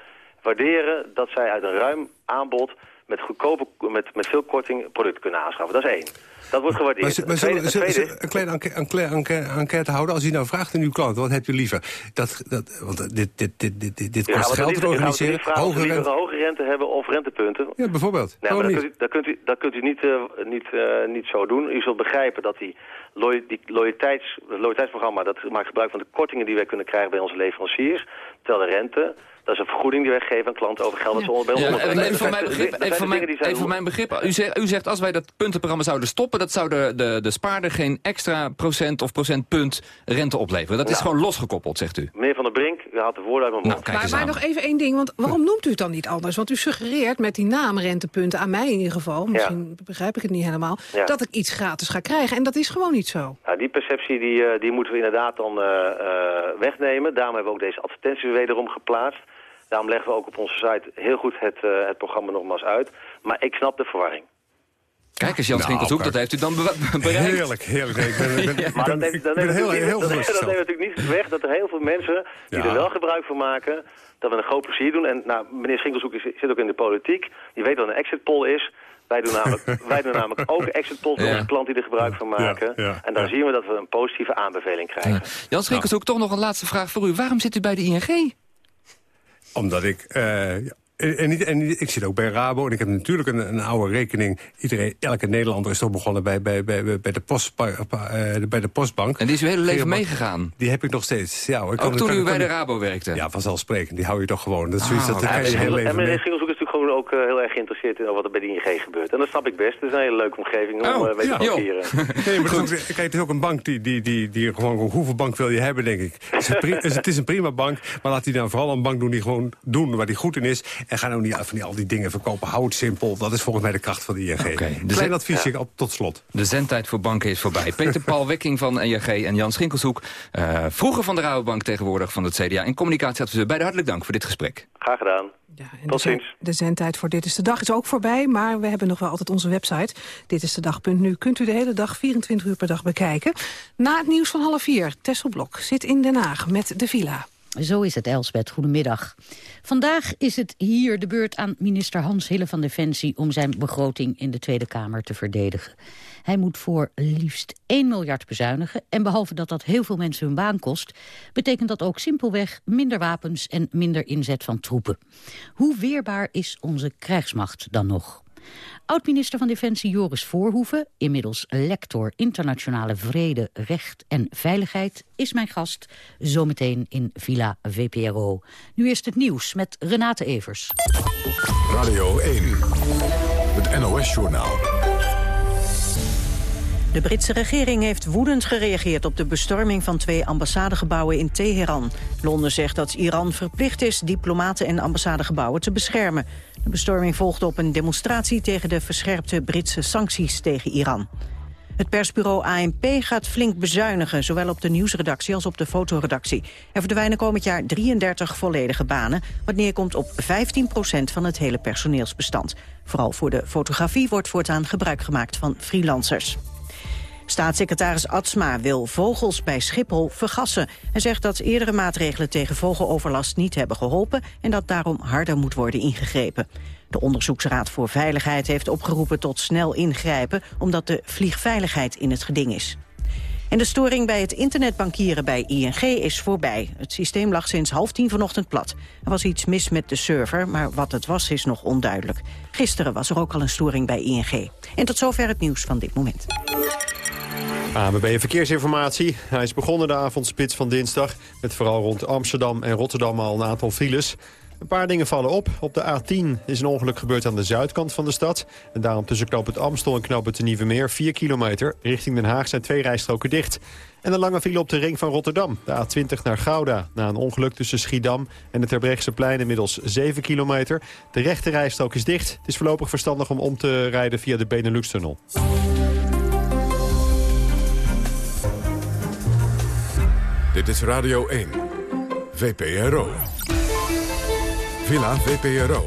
waarderen... dat zij uit een ruim aanbod met goedkope, met, met veel korting producten kunnen aanschaffen. Dat is één. Dat wordt gewaardeerd. Maar, tweede- zullen zullen een kleine enquête, enquête, enquête, houden? Als u nou vraagt aan uw klant, wat heb je liever? Dat, dat, want dit, dit, dit, dit, dit, kost geld te organiseren. vragen Hoge rente. een hoge rente hebben of rentepunten. Ja, bijvoorbeeld. Nee, maar dat kunt, u, dat, kunt u, dat kunt u niet, eh, niet, eh, niet zo doen. U zult begrijpen dat die, loy, die loyaliteits, loyaliteitsprogramma... dat maakt gebruik van de kortingen die wij kunnen krijgen bij onze leveranciers. Terwijl de rente, dat is een vergoeding die wij geven aan klanten over geld dat ze onder- bij ons onderbrengen. even voor mijn begrip, even voor mijn, even voor begrip u, zegt, u zegt als wij dat puntenprogramma zouden stoppen... dat zou de, de, de spaarder geen extra procent of procentpunt rente opleveren. Dat is Nou. gewoon losgekoppeld, zegt u. Meneer Van der Brink, u haalt de woorden uit mijn mond. kijk Maar, maar nog even één ding, want waarom noemt u het dan niet anders? Want u suggereert met die naamrentepunten, aan mij in ieder geval... misschien begrijp ik het niet helemaal... Ja. dat ik iets gratis ga krijgen. En dat is gewoon niet zo. Nou, die perceptie die, eh, die moeten we inderdaad dan eh, eh, wegnemen. Daarom hebben we ook deze advertenties wederom geplaatst. Daarom leggen we ook op onze site heel goed het, eh, het programma nogmaals uit. Maar ik snap de verwarring. Kijk eens, Jan Nou, dat heeft u dan be- *laughs* bereikt. Heerlijk, heerlijk. Ik ben, ik ben, ik Maar ben, dat neemt, natuurlijk niet- dat- dat gerustgesteld. neemt natuurlijk niet weg dat er heel veel mensen die Ja. er wel gebruik van maken... dat we een groot plezier doen. En nou, meneer Schinkelshoek is- zit ook in de politiek. Die weet wat een exit poll is. Wij doen namelijk, *laughs* wij doen namelijk ook exit polls voor Ja. onze klanten die er gebruik van maken. Ja, ja, en dan ja. zien we dat we een positieve aanbeveling krijgen. Jan Schinkelshoek, toch nog een laatste vraag voor u. Waarom zit u bij de ING? Omdat ik... eh, en, en niet, en ik zit ook bij Rabo en ik heb natuurlijk een, een oude rekening. Iedereen, elke Nederlander is toch begonnen bij, bij, bij, bij, de, post, eh, bij de postbank. En die is uw hele leven meegegaan? Die heb ik nog steeds. Ja, hoor. Ik Ook kan- toen kan- u kan- bij de Rabo werkte? Ja, vanzelfsprekend. Die hou je toch gewoon. Dat is zoiets Ah, dat je hele En leven mee. Ook eh, heel erg geïnteresseerd in wat er bij de ING gebeurt. En dat snap ik best. Het is een hele leuke omgeving om Oh, eh, mee te ja. bankieren. Nee, maar het is ook, kijk, het is ook een bank die, die, die, die gewoon... Hoeveel bank wil je hebben, denk ik? Het is, een pri- *laughs* het is een prima bank, maar laat die dan vooral een bank doen... die gewoon doen waar die goed in is. En ga nou niet van die, al die dingen verkopen. Hou het simpel. Dat is volgens mij de kracht van de ING. Oké, dus Klein adviesje op tot slot. De zendtijd voor banken is voorbij. *laughs* Peter Paul Wekking van ING en Jan Schinkelshoek. eh, vroeger van de Rabobank, tegenwoordig van het CDA. En communicatieadviseur. Beide hartelijk dank voor dit gesprek. Graag gedaan. En Tot ziens. de zendtijd voor Dit is de Dag is ook voorbij, maar we hebben nog wel altijd onze website. Dit is de dag.nu. Kunt u de hele dag, 24 uur per dag bekijken. Na het nieuws van half vier, Tessel Blok zit in Den Haag met de villa. Zo is het, Elsbeth. Goedemiddag. Vandaag is het hier de beurt aan minister Hans Hille van Defensie... om zijn begroting in de Tweede Kamer te verdedigen. Hij moet voor liefst 1 miljard bezuinigen. En behalve dat dat heel veel mensen hun baan kost... betekent dat ook simpelweg minder wapens en minder inzet van troepen. Hoe weerbaar is onze krijgsmacht dan nog? Oud-minister van Defensie Joris Voorhoeven, inmiddels lector internationale vrede, recht en veiligheid, is mijn gast zometeen in Villa VPRO. Nu eerst het nieuws met Renate Evers. Radio 1, het NOS-journaal. De Britse regering heeft woedend gereageerd op de bestorming van twee ambassadegebouwen in Teheran. Londen zegt dat Iran verplicht is diplomaten en ambassadegebouwen te beschermen. De bestorming volgde op een demonstratie tegen de verscherpte Britse sancties tegen Iran. Het persbureau ANP gaat flink bezuinigen, zowel op de nieuwsredactie als op de fotoredactie. Er verdwijnen komend jaar 33 volledige banen, wat neerkomt op 15% van het hele personeelsbestand. Vooral voor de fotografie wordt voortaan gebruik gemaakt van freelancers. Staatssecretaris Atsma wil vogels bij Schiphol vergassen. Hij zegt dat eerdere maatregelen tegen vogeloverlast niet hebben geholpen... en dat daarom harder moet worden ingegrepen. De Onderzoeksraad voor Veiligheid heeft opgeroepen tot snel ingrijpen... omdat de vliegveiligheid in het geding is. En de storing bij het internetbankieren bij ING is voorbij. Het systeem lag sinds half tien vanochtend plat. Er was iets mis met de server, maar wat het was is nog onduidelijk. Gisteren was er ook al een storing bij ING. En tot zover het nieuws van dit moment. ABB Verkeersinformatie. Hij is begonnen de avondspits van dinsdag... met vooral rond Amsterdam en Rotterdam al een aantal files. Een paar dingen vallen op. Op de A10 is een ongeluk gebeurd aan de zuidkant van de stad. En daarom tussen knoop het Amstel en knoop het Nieuwe Meer 4 kilometer. Richting Den Haag zijn twee rijstroken dicht. En een lange file op de ring van Rotterdam. De A20 naar Gouda. Na een ongeluk tussen Schiedam en het Terbrechtseplein inmiddels 7 kilometer. De rechte rijstrook is dicht. Het is voorlopig verstandig om om te rijden via de Benelux-tunnel. Dit is Radio 1. VPRO. Villa VPRO.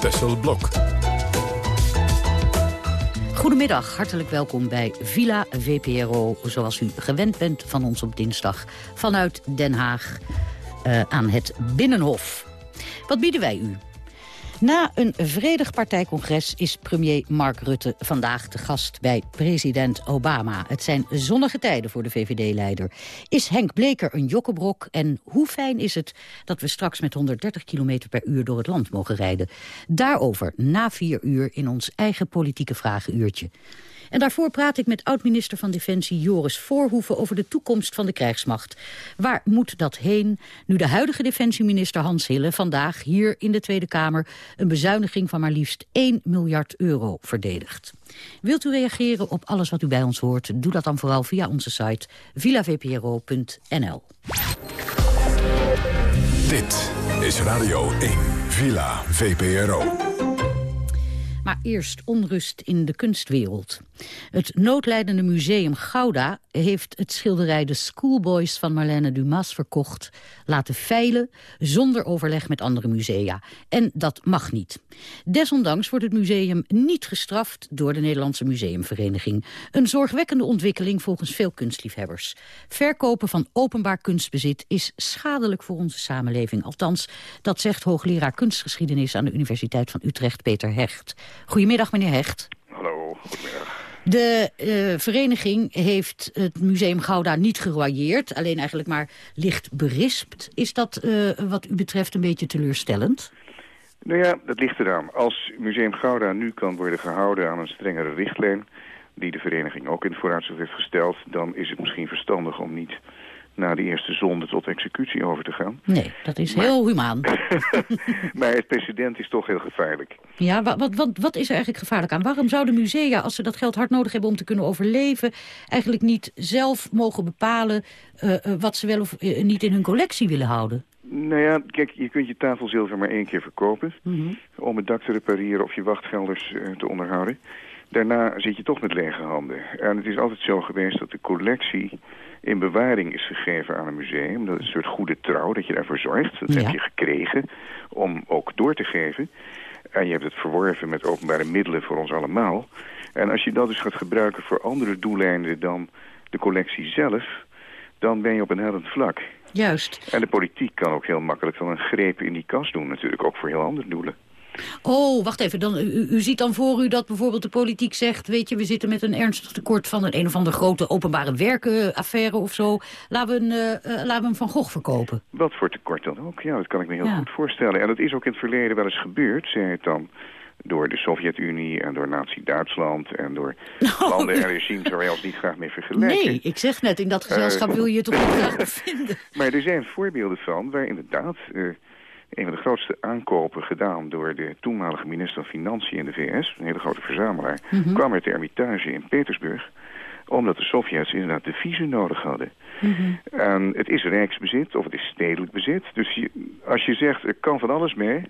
Tessel Blok. Goedemiddag, hartelijk welkom bij Villa VPRO. Zoals u gewend bent van ons op dinsdag vanuit Den Haag uh, aan het Binnenhof. Wat bieden wij u? Na een vredig partijcongres is premier Mark Rutte vandaag te gast bij president Obama. Het zijn zonnige tijden voor de VVD-leider. Is Henk Bleker een jokkebrok en hoe fijn is het dat we straks met 130 km per uur door het land mogen rijden? Daarover na vier uur in ons eigen politieke vragenuurtje. En daarvoor praat ik met oud-minister van Defensie Joris Voorhoeven... over de toekomst van de krijgsmacht. Waar moet dat heen nu de huidige defensieminister Hans Hille... vandaag hier in de Tweede Kamer een bezuiniging van maar liefst 1 miljard euro verdedigt? Wilt u reageren op alles wat u bij ons hoort? Doe dat dan vooral via onze site villavpro.nl. Dit is Radio 1, Villa VPRO. Maar eerst onrust in de kunstwereld. Het noodlijdende museum Gouda heeft het schilderij De Schoolboys van Marlène Dumas verkocht, laten veilen zonder overleg met andere musea. En dat mag niet. Desondanks wordt het museum niet gestraft door de Nederlandse Museumvereniging. Een zorgwekkende ontwikkeling volgens veel kunstliefhebbers. Verkopen van openbaar kunstbezit is schadelijk voor onze samenleving. Althans, dat zegt hoogleraar kunstgeschiedenis aan de Universiteit van Utrecht, Peter Hecht. Goedemiddag, meneer Hecht. Hallo, goedemiddag. De uh, vereniging heeft het museum Gouda niet geroyeerd. Alleen eigenlijk maar licht berispt. Is dat uh, wat u betreft een beetje teleurstellend? Nou ja, dat ligt eraan. Als Museum Gouda nu kan worden gehouden aan een strengere richtlijn... die de vereniging ook in het vooruitzicht heeft gesteld... dan is het misschien verstandig om niet na de eerste zonde tot executie over te gaan. Nee, dat is heel humaan. *laughs* *laughs* maar het precedent is toch heel gevaarlijk. Ja, wat, wat, wat is er eigenlijk gevaarlijk aan? Waarom zouden musea, als ze dat geld hard nodig hebben om te kunnen overleven... eigenlijk niet zelf mogen bepalen uh, uh, wat ze wel of uh, niet in hun collectie willen houden? Nou ja, kijk, je kunt je tafelzilver maar één keer verkopen... Mhm. Mm -hmm. om het dak te repareren of je wachtgelders te onderhouden. Daarna zit je toch met lege handen. En het is altijd zo geweest dat de collectie in bewaring is gegeven aan een museum. Dat is een soort goede trouw, dat je daarvoor zorgt. Dat Ja. heb je gekregen om ook door te geven. En je hebt het verworven met openbare middelen voor ons allemaal. En als je dat dus gaat gebruiken voor andere doeleinden dan de collectie zelf... dan ben je op een hellend vlak. Juist. En de politiek kan ook heel makkelijk dan een greep in die kas doen. Natuurlijk ook voor heel andere doelen. Oh, wacht even. Dan, u, u ziet dan voor u dat bijvoorbeeld de politiek zegt... weet je, we zitten met een ernstig tekort van een, een of andere grote openbare werkenaffaire of zo. Laten we, een, uh, laten we hem Van Gogh verkopen. Wat voor tekort dan ook? Ja, dat kan ik me heel goed voorstellen. En dat is ook in het verleden wel eens gebeurd, zei het dan door de Sovjet-Unie en door Nazi-Duitsland en door *laughs* oh. landen en regimes waar wij ons niet graag mee vergelijken. Nee, ik zeg net, in dat gezelschap uh, wil je je toch niet graag *laughs* bevinden. Maar er zijn voorbeelden van waar inderdaad uh, een van de grootste aankopen gedaan door de toenmalige minister van Financiën in de VS, een hele grote verzamelaar, mm -hmm. kwam uit de Hermitage in Petersburg omdat de Sovjets inderdaad deviezen nodig hadden. Mm -hmm. En het is rijksbezit, of het is stedelijk bezit. Dus je, als je zegt, er kan van alles mee...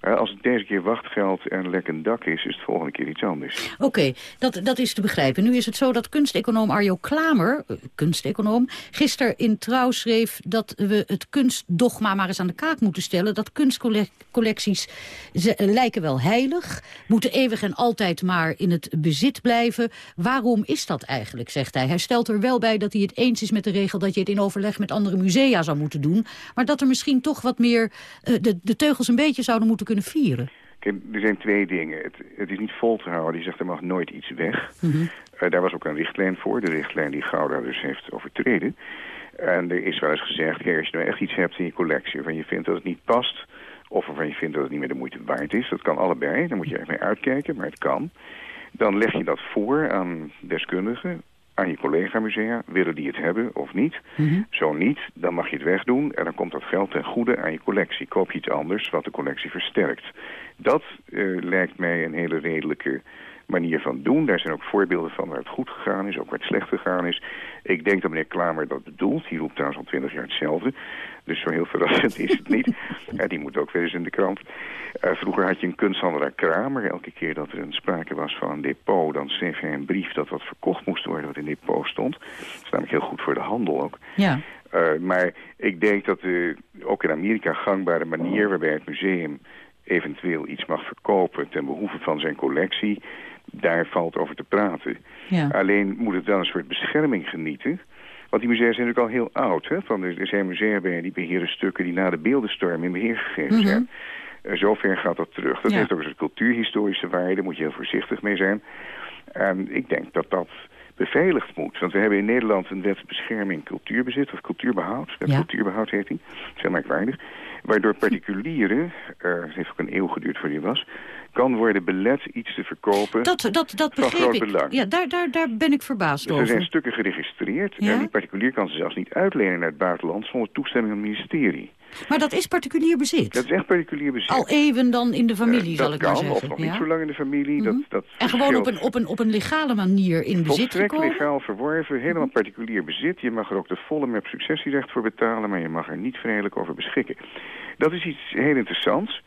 Als het deze keer wachtgeld en lekkend dak is, is het volgende keer iets anders. Oké, dat, dat is te begrijpen. Nu is het zo dat kunsteconoom Arjo Klamer, uh, kunsteconoom, gisteren in Trouw schreef dat we het kunstdogma maar eens aan de kaak moeten stellen. Dat kunstcollecties ze, uh, lijken wel heilig, moeten eeuwig en altijd maar in het bezit blijven. Waarom is dat eigenlijk, zegt hij. Hij stelt er wel bij dat hij het eens is met de regel dat je het in overleg met andere musea zou moeten doen. Maar dat er misschien toch wat meer de, de teugels een beetje zouden moeten kunnen vieren? Kijk, er zijn twee dingen. Het, het, is niet vol te houden. Die zegt er mag nooit iets weg. Mhm. Mm -hmm. uh, daar was ook een richtlijn voor. De richtlijn die Gouda dus heeft overtreden. En er is wel eens gezegd, kijk, als je nou echt iets hebt in je collectie... waarvan je vindt dat het niet past... of waarvan je vindt dat het niet meer de moeite waard is... dat kan allebei, daar moet je echt mee uitkijken, maar het kan... dan leg je dat voor aan deskundigen aan je collega-musea. Willen die het hebben of niet? Mhm. Mm -hmm. Zo niet, dan mag je het wegdoen en dan komt dat geld ten goede aan je collectie. Koop je iets anders wat de collectie versterkt. Dat uh, lijkt mij een hele redelijke manier van doen. Daar zijn ook voorbeelden van waar het goed gegaan is, ook waar het slecht gegaan is. Ik denk dat meneer Klamer dat bedoelt. Die roept trouwens al twintig jaar hetzelfde. Dus zo heel verrassend is het niet. *laughs* ja, die moet ook weer eens in de krant. Uh, vroeger had je een kunsthandelaar Kramer. Elke keer dat er een sprake was van een depot... dan schreef hij een brief dat wat verkocht moest worden wat in depot stond. Dat is namelijk heel goed voor de handel ook. Ja. Uh, maar ik denk dat de, ook in Amerika gangbare manier... waarbij het museum eventueel iets mag verkopen ten behoeve van zijn collectie... daar valt over te praten. Ja. Alleen moet het wel een soort bescherming genieten... Want die musea zijn natuurlijk al heel oud. Hè? Van, er zijn musea bij die beheren stukken die na de beeldenstorm in beheer gegeven Mhm. zijn. Uh, zover gaat dat terug. Dat Ja. heeft ook een cultuurhistorische waarde. Daar moet je heel voorzichtig mee zijn. En ik denk dat dat beveiligd moet. Want we hebben in Nederland een wet bescherming cultuurbezit... of cultuurbehoud. Wet Ja. cultuurbehoud heet die. Dat is heel merkwaardig. Waardoor particulieren, uh, het heeft ook een eeuw geduurd voor die was... kan worden belet iets te verkopen Dat, dat, dat van groot ik. belang. Ja, daar, daar, daar ben ik verbaasd Dus er zijn over. stukken geregistreerd Ja? en die particulier kan ze zelfs niet uitlenen naar het buitenland zonder toestemming van het ministerie. Maar dat is particulier bezit. Dat is echt particulier bezit. Al eeuwen dan in de familie, Eh, zal dat ik kan, maar zeggen. of nog ja? niet zo lang in de familie. dat, dat En gewoon op een, op, een, op een legale manier in bezit gekomen? legaal verworven, helemaal particulier bezit. Je mag er ook de volle met successierecht voor betalen, maar je mag er niet vrijelijk over beschikken. Dat is iets heel interessants.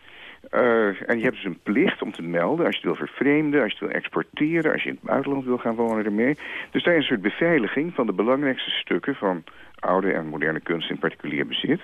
Uh, en je hebt dus een plicht om te melden als je het wil vervreemden, als je het wil exporteren, als je in het buitenland wil gaan wonen ermee. Dus daar is een soort beveiliging van de belangrijkste stukken van oude en moderne kunst in particulier bezit.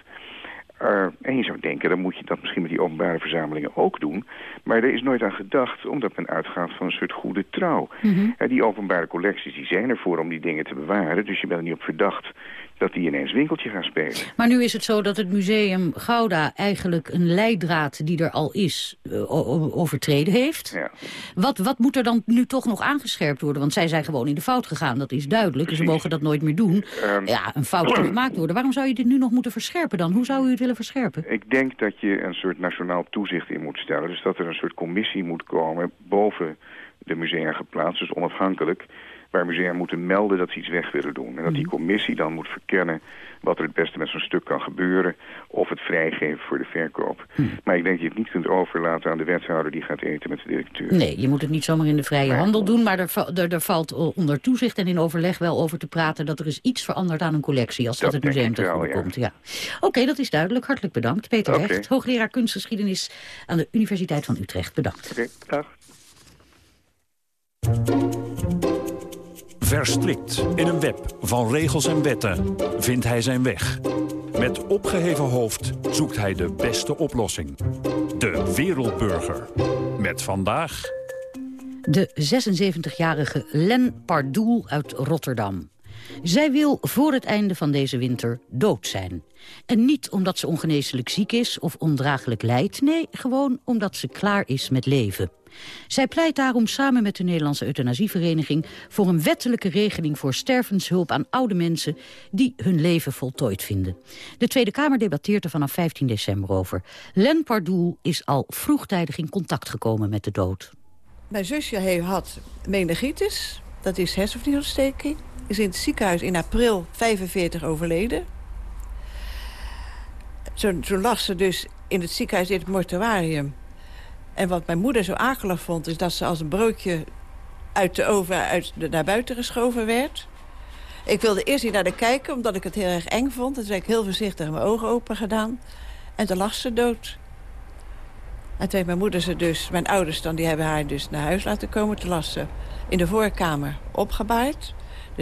Uh, en je zou denken, dan moet je dat misschien met die openbare verzamelingen ook doen. Maar er is nooit aan gedacht, omdat men uitgaat van een soort goede trouw. Uh, die openbare collecties die zijn ervoor om die dingen te bewaren. Dus je bent er niet op verdacht dat die ineens winkeltje gaan spelen. Maar nu is het zo dat het museum Gouda eigenlijk een leidraad die er al is uh, overtreden heeft. Ja. Wat, wat moet er dan nu toch nog aangescherpt worden? Want zij zijn gewoon in de fout gegaan, dat is duidelijk. Ze mogen dat nooit meer doen. Um, ja, een fout kan gemaakt worden. Waarom zou je dit nu nog moeten verscherpen dan? Hoe zou u het willen verscherpen? Ik denk dat je een soort nationaal toezicht in moet stellen. Dus dat er een soort commissie moet komen boven de musea geplaatst, dus onafhankelijk waar musea moeten melden dat ze iets weg willen doen. En dat die commissie dan moet verkennen wat er het beste met zo'n stuk kan gebeuren... of het vrijgeven voor de verkoop. Hm. Maar ik denk dat je het niet kunt overlaten aan de wethouder die gaat eten met de directeur. Nee, je moet het niet zomaar in de vrije handel doen... maar er, er, er valt onder toezicht en in overleg wel over te praten... dat er is iets verandert aan een collectie als dat, dat het museum te goede ja. komt. Ja. Oké, okay, dat is duidelijk. Hartelijk bedankt. Peter okay. Recht, hoogleraar kunstgeschiedenis aan de Universiteit van Utrecht. Bedankt. Oké, okay, dag. Verstrikt in een web van regels en wetten vindt hij zijn weg. Met opgeheven hoofd zoekt hij de beste oplossing. De Wereldburger. Met vandaag... De 76-jarige Len Pardoel uit Rotterdam. Zij wil voor het einde van deze winter dood zijn. En niet omdat ze ongeneeslijk ziek is of ondraaglijk lijdt. Nee, gewoon omdat ze klaar is met leven. Zij pleit daarom samen met de Nederlandse Euthanasievereniging... voor een wettelijke regeling voor stervenshulp aan oude mensen... die hun leven voltooid vinden. De Tweede Kamer debatteert er vanaf 15 december over. Len Pardoel is al vroegtijdig in contact gekomen met de dood. Mijn zusje had meningitis, dat is hersenvliesontsteking. Is in het ziekenhuis in april 45 overleden. Toen, toen lag ze dus in het ziekenhuis in het mortuarium. En wat mijn moeder zo akelig vond... is dat ze als een broodje uit de oven uit naar buiten geschoven werd. Ik wilde eerst niet naar de kijken, omdat ik het heel erg eng vond. Dus heb ik heel voorzichtig mijn ogen open gedaan. En toen lag ze dood. En toen heeft mijn moeder ze dus... Mijn ouders dan, die hebben haar dus naar huis laten komen te lassen. In de voorkamer opgebaard.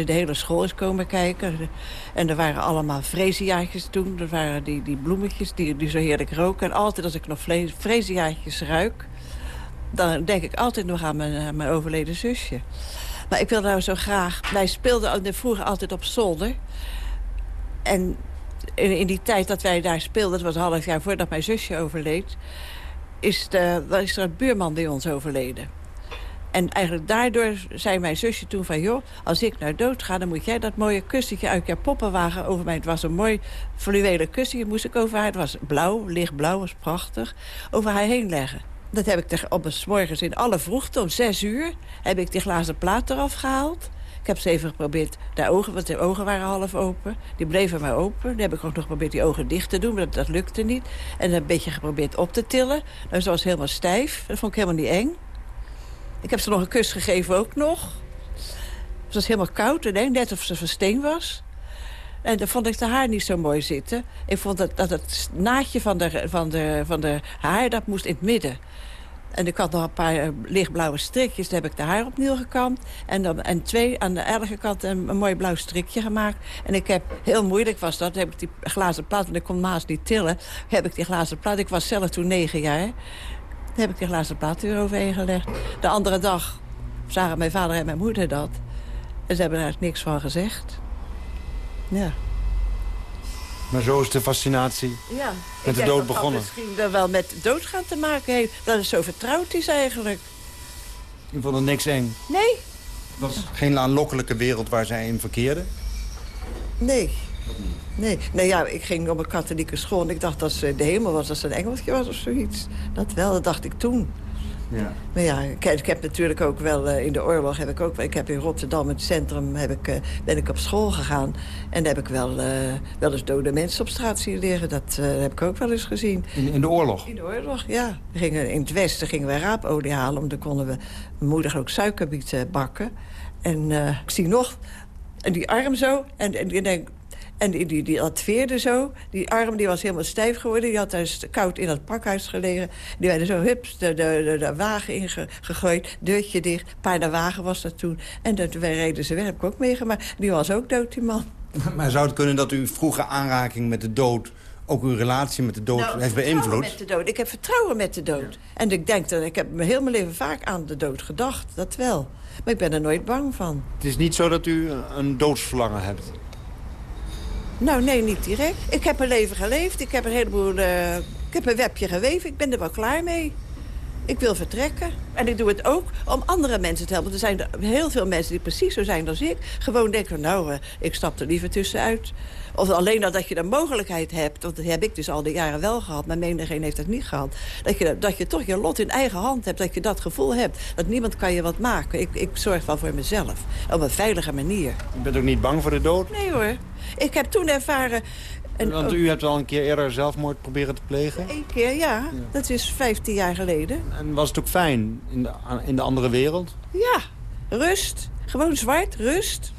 De, hele school is komen kijken. En er waren allemaal freesiaatjes toen. Er waren die, die bloemetjes die, die zo heerlijk roken. En altijd als ik nog freesiaatjes ruik... dan denk ik altijd nog aan mijn, mijn overleden zusje. Maar ik wil nou zo graag... Wij speelden vroeger altijd op zolder. En in, in die tijd dat wij daar speelden... dat was een half jaar voordat mijn zusje overleed... is, de, is er een buurman bij ons overleden. En eigenlijk daardoor zei mijn zusje toen van... joh, als ik nou dood ga, dan moet jij dat mooie kussentje uit je poppenwagen over mij... het was een mooi fluwelen kussentje, moest ik over haar... het was blauw, lichtblauw, was prachtig, over haar heen leggen. Dat heb ik op een morgens in alle vroegte, om zes uur... heb ik die glazen plaat eraf gehaald. Ik heb ze even geprobeerd, de ogen, want de ogen waren half open. Die bleven maar open. Dan heb ik ook nog geprobeerd die ogen dicht te doen, maar dat, lukte niet. En een beetje geprobeerd op te tillen. Nou, ze was helemaal stijf. Dat vond ik helemaal niet eng. Ik heb ze nog een kus gegeven ook nog. Het was helemaal koud, net of ze versteen was. En dan vond ik de haar niet zo mooi zitten. Ik vond dat, dat het naadje van de, van, de, van de haar, dat moest in het midden. En ik had nog een paar eh, lichtblauwe strikjes. Daar heb ik de haar opnieuw gekamd. En, dan, en twee aan de erge kant een, mooi blauw strikje gemaakt. En ik heb, heel moeilijk was dat, heb ik die glazen plaat... want ik kon naast niet tillen, heb ik die glazen plaat... ik was zelf toen negen jaar heb ik die glazen plaat weer overheen gelegd. De andere dag zagen mijn vader en mijn moeder dat. En ze hebben er eigenlijk niks van gezegd. Ja. Maar zo is de fascinatie ja, met de dood begonnen. Dat misschien wel met doodgaan te maken heeft. Dat het zo vertrouwd is eigenlijk. Je vond het niks eng? Nee. Het was geen aanlokkelijke wereld waar zij in verkeerde? Nee. Nee, nee ja, ik ging op een katholieke school en ik dacht dat ze de hemel was, dat ze een engeltje was of zoiets. Dat wel, dat dacht ik toen. Ja. Maar ja, ik, ik, heb natuurlijk ook wel uh, in de oorlog heb ik ook ik heb in Rotterdam het centrum heb ik, uh, ben ik op school gegaan en daar heb ik wel, uh, wel eens dode mensen op straat zien liggen. Dat heb ik ook wel eens gezien. In, in, de oorlog? In de oorlog, ja. We gingen, in het westen gingen wij raapolie halen, om dan konden we mijn moeder ook suikerbieten bakken. En ik zie nog en die arm zo en, en ik denk en die, die, die adveerde zo. Die arm die was helemaal stijf geworden. Die had dus koud in het pakhuis gelegen. Die werden zo hups de, de, de, de wagen ingegooid. Deurtje dicht. Paardenwagen was dat toen. En dat, wij reden ze weg. Heb ik ook meegemaakt. Die was ook dood, die man. *laughs* Maar zou het kunnen dat uw vroege aanraking met de dood ook uw relatie met de dood nou, heeft beïnvloed? met de dood. Ik heb vertrouwen met de dood. En ik denk dat ik heb me heel mijn leven vaak aan de dood gedacht. Dat wel. Maar ik ben er nooit bang van. Het is niet zo dat u een doodsverlangen hebt? Nou, nee, niet direct. Ik heb mijn leven geleefd. Ik heb een heleboel... Uh, ik heb een webje geweven. Ik ben er wel klaar mee. Ik wil vertrekken. En ik doe het ook om andere mensen te helpen. Er zijn heel veel mensen die precies zo zijn als ik. Gewoon denken, nou, uh, ik stap er liever tussenuit. Of alleen al dat je de mogelijkheid hebt, want dat heb ik dus al die jaren wel gehad... maar menigeen heeft dat niet gehad. Dat je, dat je toch je lot in eigen hand hebt, dat je dat gevoel hebt. Dat niemand kan je wat maken. Ik, ik zorg wel voor mezelf. Op een veilige manier. Je bent ook niet bang voor de dood? Nee hoor. Ik heb toen ervaren... En Want u hebt al een keer eerder zelfmoord proberen te plegen? Eén keer, ja. Dat is 15 jaar geleden. En was het ook fijn in de, in de andere wereld? Ja, rust. Gewoon zwart, rust.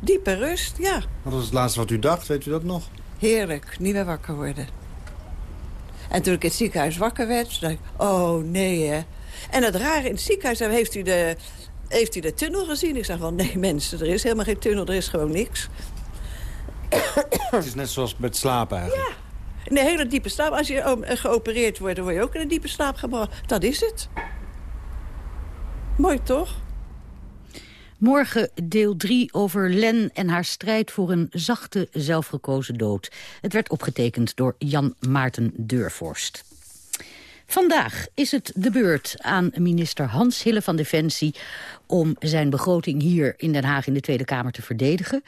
Diepe rust, ja. Wat was het laatste wat u dacht, weet u dat nog? Heerlijk, niet meer wakker worden. En toen ik in het ziekenhuis wakker werd, dacht ik, oh nee hè. En het rare in het ziekenhuis, heeft u de, heeft u de tunnel gezien? Ik zeg van, nee mensen, er is helemaal geen tunnel, er is gewoon niks. Het is net zoals met slapen eigenlijk. Ja, in een hele diepe slaap. Als je eh, geopereerd wordt, dan word je ook in een diepe slaap gebracht. Dat is het. Mooi toch? Morgen deel 3 over Len en haar strijd voor een zachte, zelfgekozen dood. Het werd opgetekend door Jan Maarten Deurvorst. Vandaag is het de beurt aan minister Hans Hille van Defensie... om zijn begroting hier in Den Haag in de Tweede Kamer te verdedigen.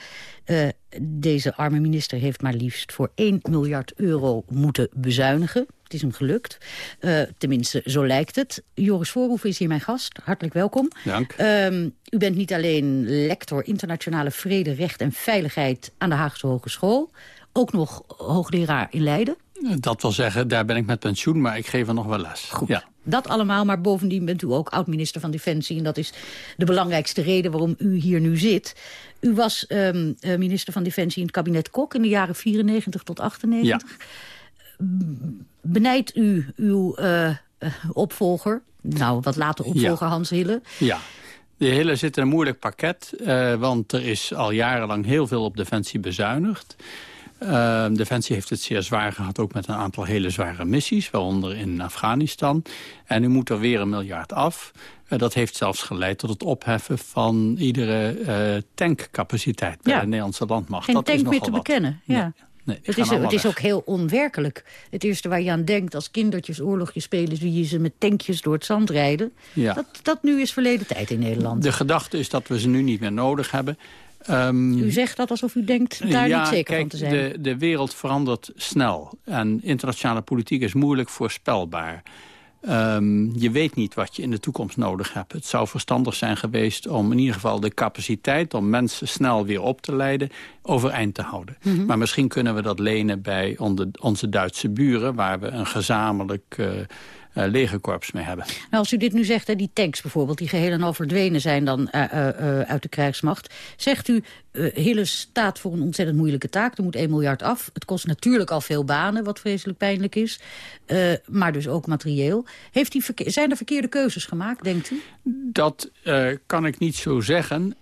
Uh, deze arme minister heeft maar liefst voor 1 miljard euro moeten bezuinigen. Het is hem gelukt. Uh, tenminste, zo lijkt het. Joris Voorhoef is hier mijn gast. Hartelijk welkom. Dank. Uh, u bent niet alleen lector internationale vrede, recht en veiligheid... aan de Haagse Hogeschool. Ook nog hoogleraar in Leiden. Dat wil zeggen, daar ben ik met pensioen, maar ik geef er nog wel les. Goed. Ja. Dat allemaal, maar bovendien bent u ook oud-minister van Defensie. En dat is de belangrijkste reden waarom u hier nu zit. U was um, minister van Defensie in het kabinet Kok in de jaren 94 tot 98. Ja. Benijdt u uw uh, opvolger, nou wat later opvolger ja. Hans Hille... Ja. De hele zit in een moeilijk pakket, uh, want er is al jarenlang heel veel op Defensie bezuinigd. Uh, Defensie heeft het zeer zwaar gehad, ook met een aantal hele zware missies, waaronder in Afghanistan. En nu moet er weer een miljard af. Uh, dat heeft zelfs geleid tot het opheffen van iedere uh, tankcapaciteit bij ja. de Nederlandse landmacht. Geen dat tank is meer te wat. bekennen. Ja. Nee. Nee, het is, het is ook heel onwerkelijk. Het eerste waar je aan denkt als kindertjes oorlogjes spelen... zie je ze met tankjes door het zand rijden. Ja. Dat, dat nu is verleden tijd in Nederland. De gedachte is dat we ze nu niet meer nodig hebben. Um, u zegt dat alsof u denkt daar ja, niet zeker kijk, van te zijn. De, de wereld verandert snel. En internationale politiek is moeilijk voorspelbaar. Um, je weet niet wat je in de toekomst nodig hebt. Het zou verstandig zijn geweest om in ieder geval de capaciteit... om mensen snel weer op te leiden, overeind te houden. Mm -hmm. Maar misschien kunnen we dat lenen bij onze Duitse buren... waar we een gezamenlijk... Uh, uh, legerkorps mee hebben. Nou, als u dit nu zegt, hè, die tanks bijvoorbeeld... die geheel en al verdwenen zijn dan uh, uh, uit de krijgsmacht... zegt u, Hille staat voor een ontzettend moeilijke taak. Er moet 1 miljard af. Het kost natuurlijk al veel banen, wat vreselijk pijnlijk is. maar dus ook materieel. Heeft die zijn er verkeerde keuzes gemaakt, denkt u? Dat kan ik niet zo zeggen.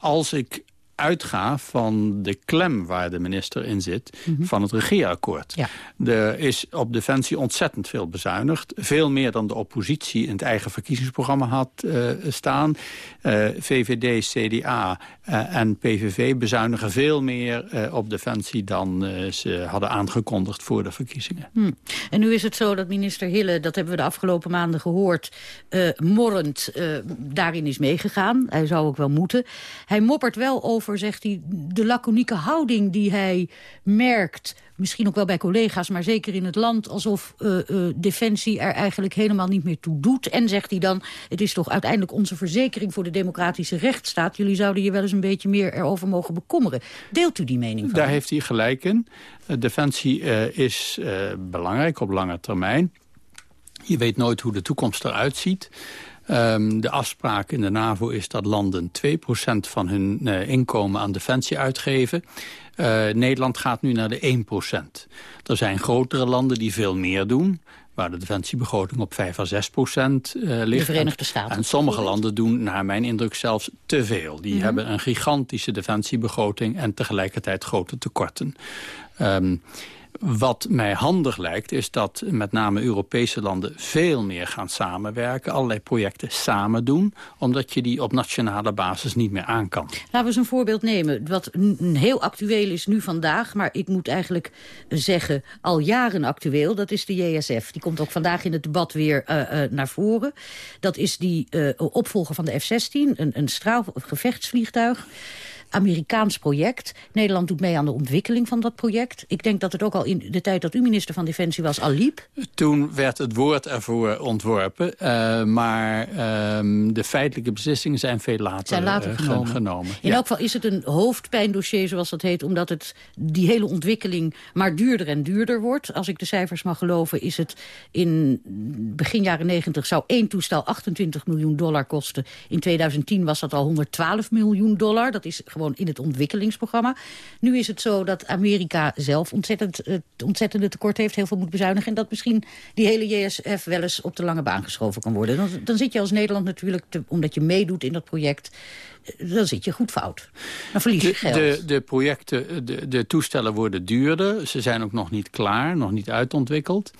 als ik uitga van de klem waar de minister in zit... Mm -hmm. van het regeerakkoord. Ja. Er is op Defensie ontzettend veel bezuinigd. Veel meer dan de oppositie in het eigen verkiezingsprogramma had uh, staan. Uh, VVD, CDA uh, en PVV bezuinigen veel meer op Defensie... dan ze hadden aangekondigd voor de verkiezingen. Hmm. En nu is het zo dat minister Hille, dat hebben we de afgelopen maanden gehoord... morrend daarin is meegegaan. Hij zou ook wel moeten. Hij moppert wel over over, zegt hij, de laconieke houding die hij merkt... misschien ook wel bij collega's, maar zeker in het land... alsof uh, uh, Defensie er eigenlijk helemaal niet meer toe doet. En zegt hij dan, het is toch uiteindelijk onze verzekering... voor de democratische rechtsstaat. Jullie zouden je wel eens een beetje meer erover mogen bekommeren. Deelt u die mening van Daar heeft hij gelijk in. Uh, Defensie is belangrijk op lange termijn. Je weet nooit hoe de toekomst eruit ziet... Um, de afspraak in de NAVO is dat landen 2% van hun uh, inkomen aan defensie uitgeven. Uh, Nederland gaat nu naar de 1%. Er zijn grotere landen die veel meer doen waar de defensiebegroting op 5 à 6 procent uh, ligt. De Verenigde Staten. En sommige landen doen, naar mijn indruk, zelfs te veel. Die Mhm. mm -hmm. hebben een gigantische defensiebegroting en tegelijkertijd grote tekorten. Um, wat mij handig lijkt, is dat met name Europese landen veel meer gaan samenwerken. Allerlei projecten samen doen, omdat je die op nationale basis niet meer aan kan. Laten we eens een voorbeeld nemen, wat heel actueel is nu vandaag. Maar ik moet eigenlijk zeggen, al jaren actueel. Dat is de JSF. Die komt ook vandaag in het debat weer uh, uh, naar voren. Dat is die uh, opvolger van de F-16, een, een straalgevechtsvliegtuig. Amerikaans project. Nederland doet mee aan de ontwikkeling van dat project. Ik denk dat het ook al in de tijd dat u minister van Defensie was al liep. Toen werd het woord ervoor ontworpen. Uh, maar uh, de feitelijke beslissingen zijn veel later, zijn later uh, genomen. genomen. In ja. elk geval is het een hoofdpijndossier zoals dat heet. Omdat het die hele ontwikkeling maar duurder en duurder wordt. Als ik de cijfers mag geloven is het in begin jaren 90 zou één toestel 28 miljoen dollar kosten. In 2010 was dat al 112 miljoen dollar. Dat is gewoon in het ontwikkelingsprogramma. Nu is het zo dat Amerika zelf ontzettend, het ontzettende tekort heeft, heel veel moet bezuinigen. En dat misschien die hele JSF wel eens op de lange baan geschoven kan worden. Dan, dan zit je als Nederland natuurlijk, te, omdat je meedoet in dat project, dan zit je goed fout. Dan verlies je de, geld. De, de projecten, de, de toestellen worden duurder. Ze zijn ook nog niet klaar, nog niet uitontwikkeld.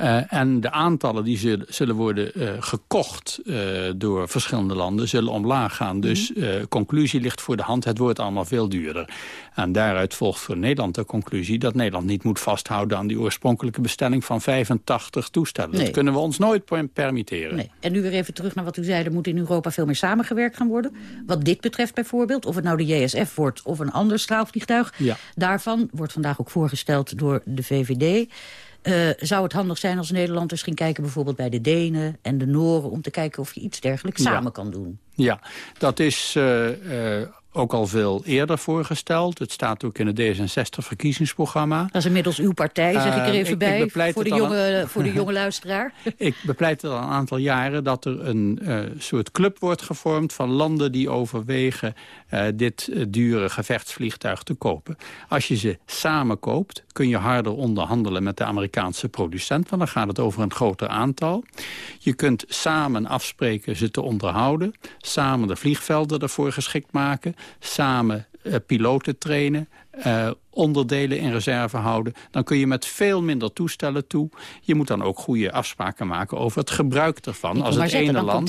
Uh, en de aantallen die zullen, zullen worden uh, gekocht uh, door verschillende landen... zullen omlaag gaan. Mhm. Dus conclusie ligt voor de hand, het wordt allemaal veel duurder. En daaruit volgt voor Nederland de conclusie... dat Nederland niet moet vasthouden aan die oorspronkelijke bestelling... van 85 toestellen. Nee. Dat kunnen we ons nooit permitteren. Nee. En nu weer even terug naar wat u zei. Er moet in Europa veel meer samengewerkt gaan worden. Wat dit betreft bijvoorbeeld, of het nou de JSF wordt... of een ander straalvliegtuig. Ja. Daarvan wordt vandaag ook voorgesteld door de VVD... Uh, zou het handig zijn als Nederland eens ging kijken... bijvoorbeeld bij de Denen en de Noren... om te kijken of je iets dergelijks Ja. samen kan doen? Ja, dat is uh, uh, ook al veel eerder voorgesteld. Het staat ook in het D66-verkiezingsprogramma. Dat is inmiddels uw partij, zeg ik er Uh, even ik bij, voor, de jonge, voor de jonge luisteraar. *laughs* Ik bepleit al een aantal jaren dat er een eh, soort club wordt gevormd... van landen die overwegen eh, dit eh, dure gevechtsvliegtuig te kopen. Als je ze samen koopt, kun je harder onderhandelen met de Amerikaanse producent... want dan gaat het over een groter aantal. Je kunt samen afspreken ze te onderhouden... samen de vliegvelden ervoor geschikt maken... samen eh, piloten trainen... eh, onderdelen in reserve houden... dan kun je met veel minder toestellen toe. Je moet dan ook goede afspraken maken over het gebruik ervan. Als het ene land.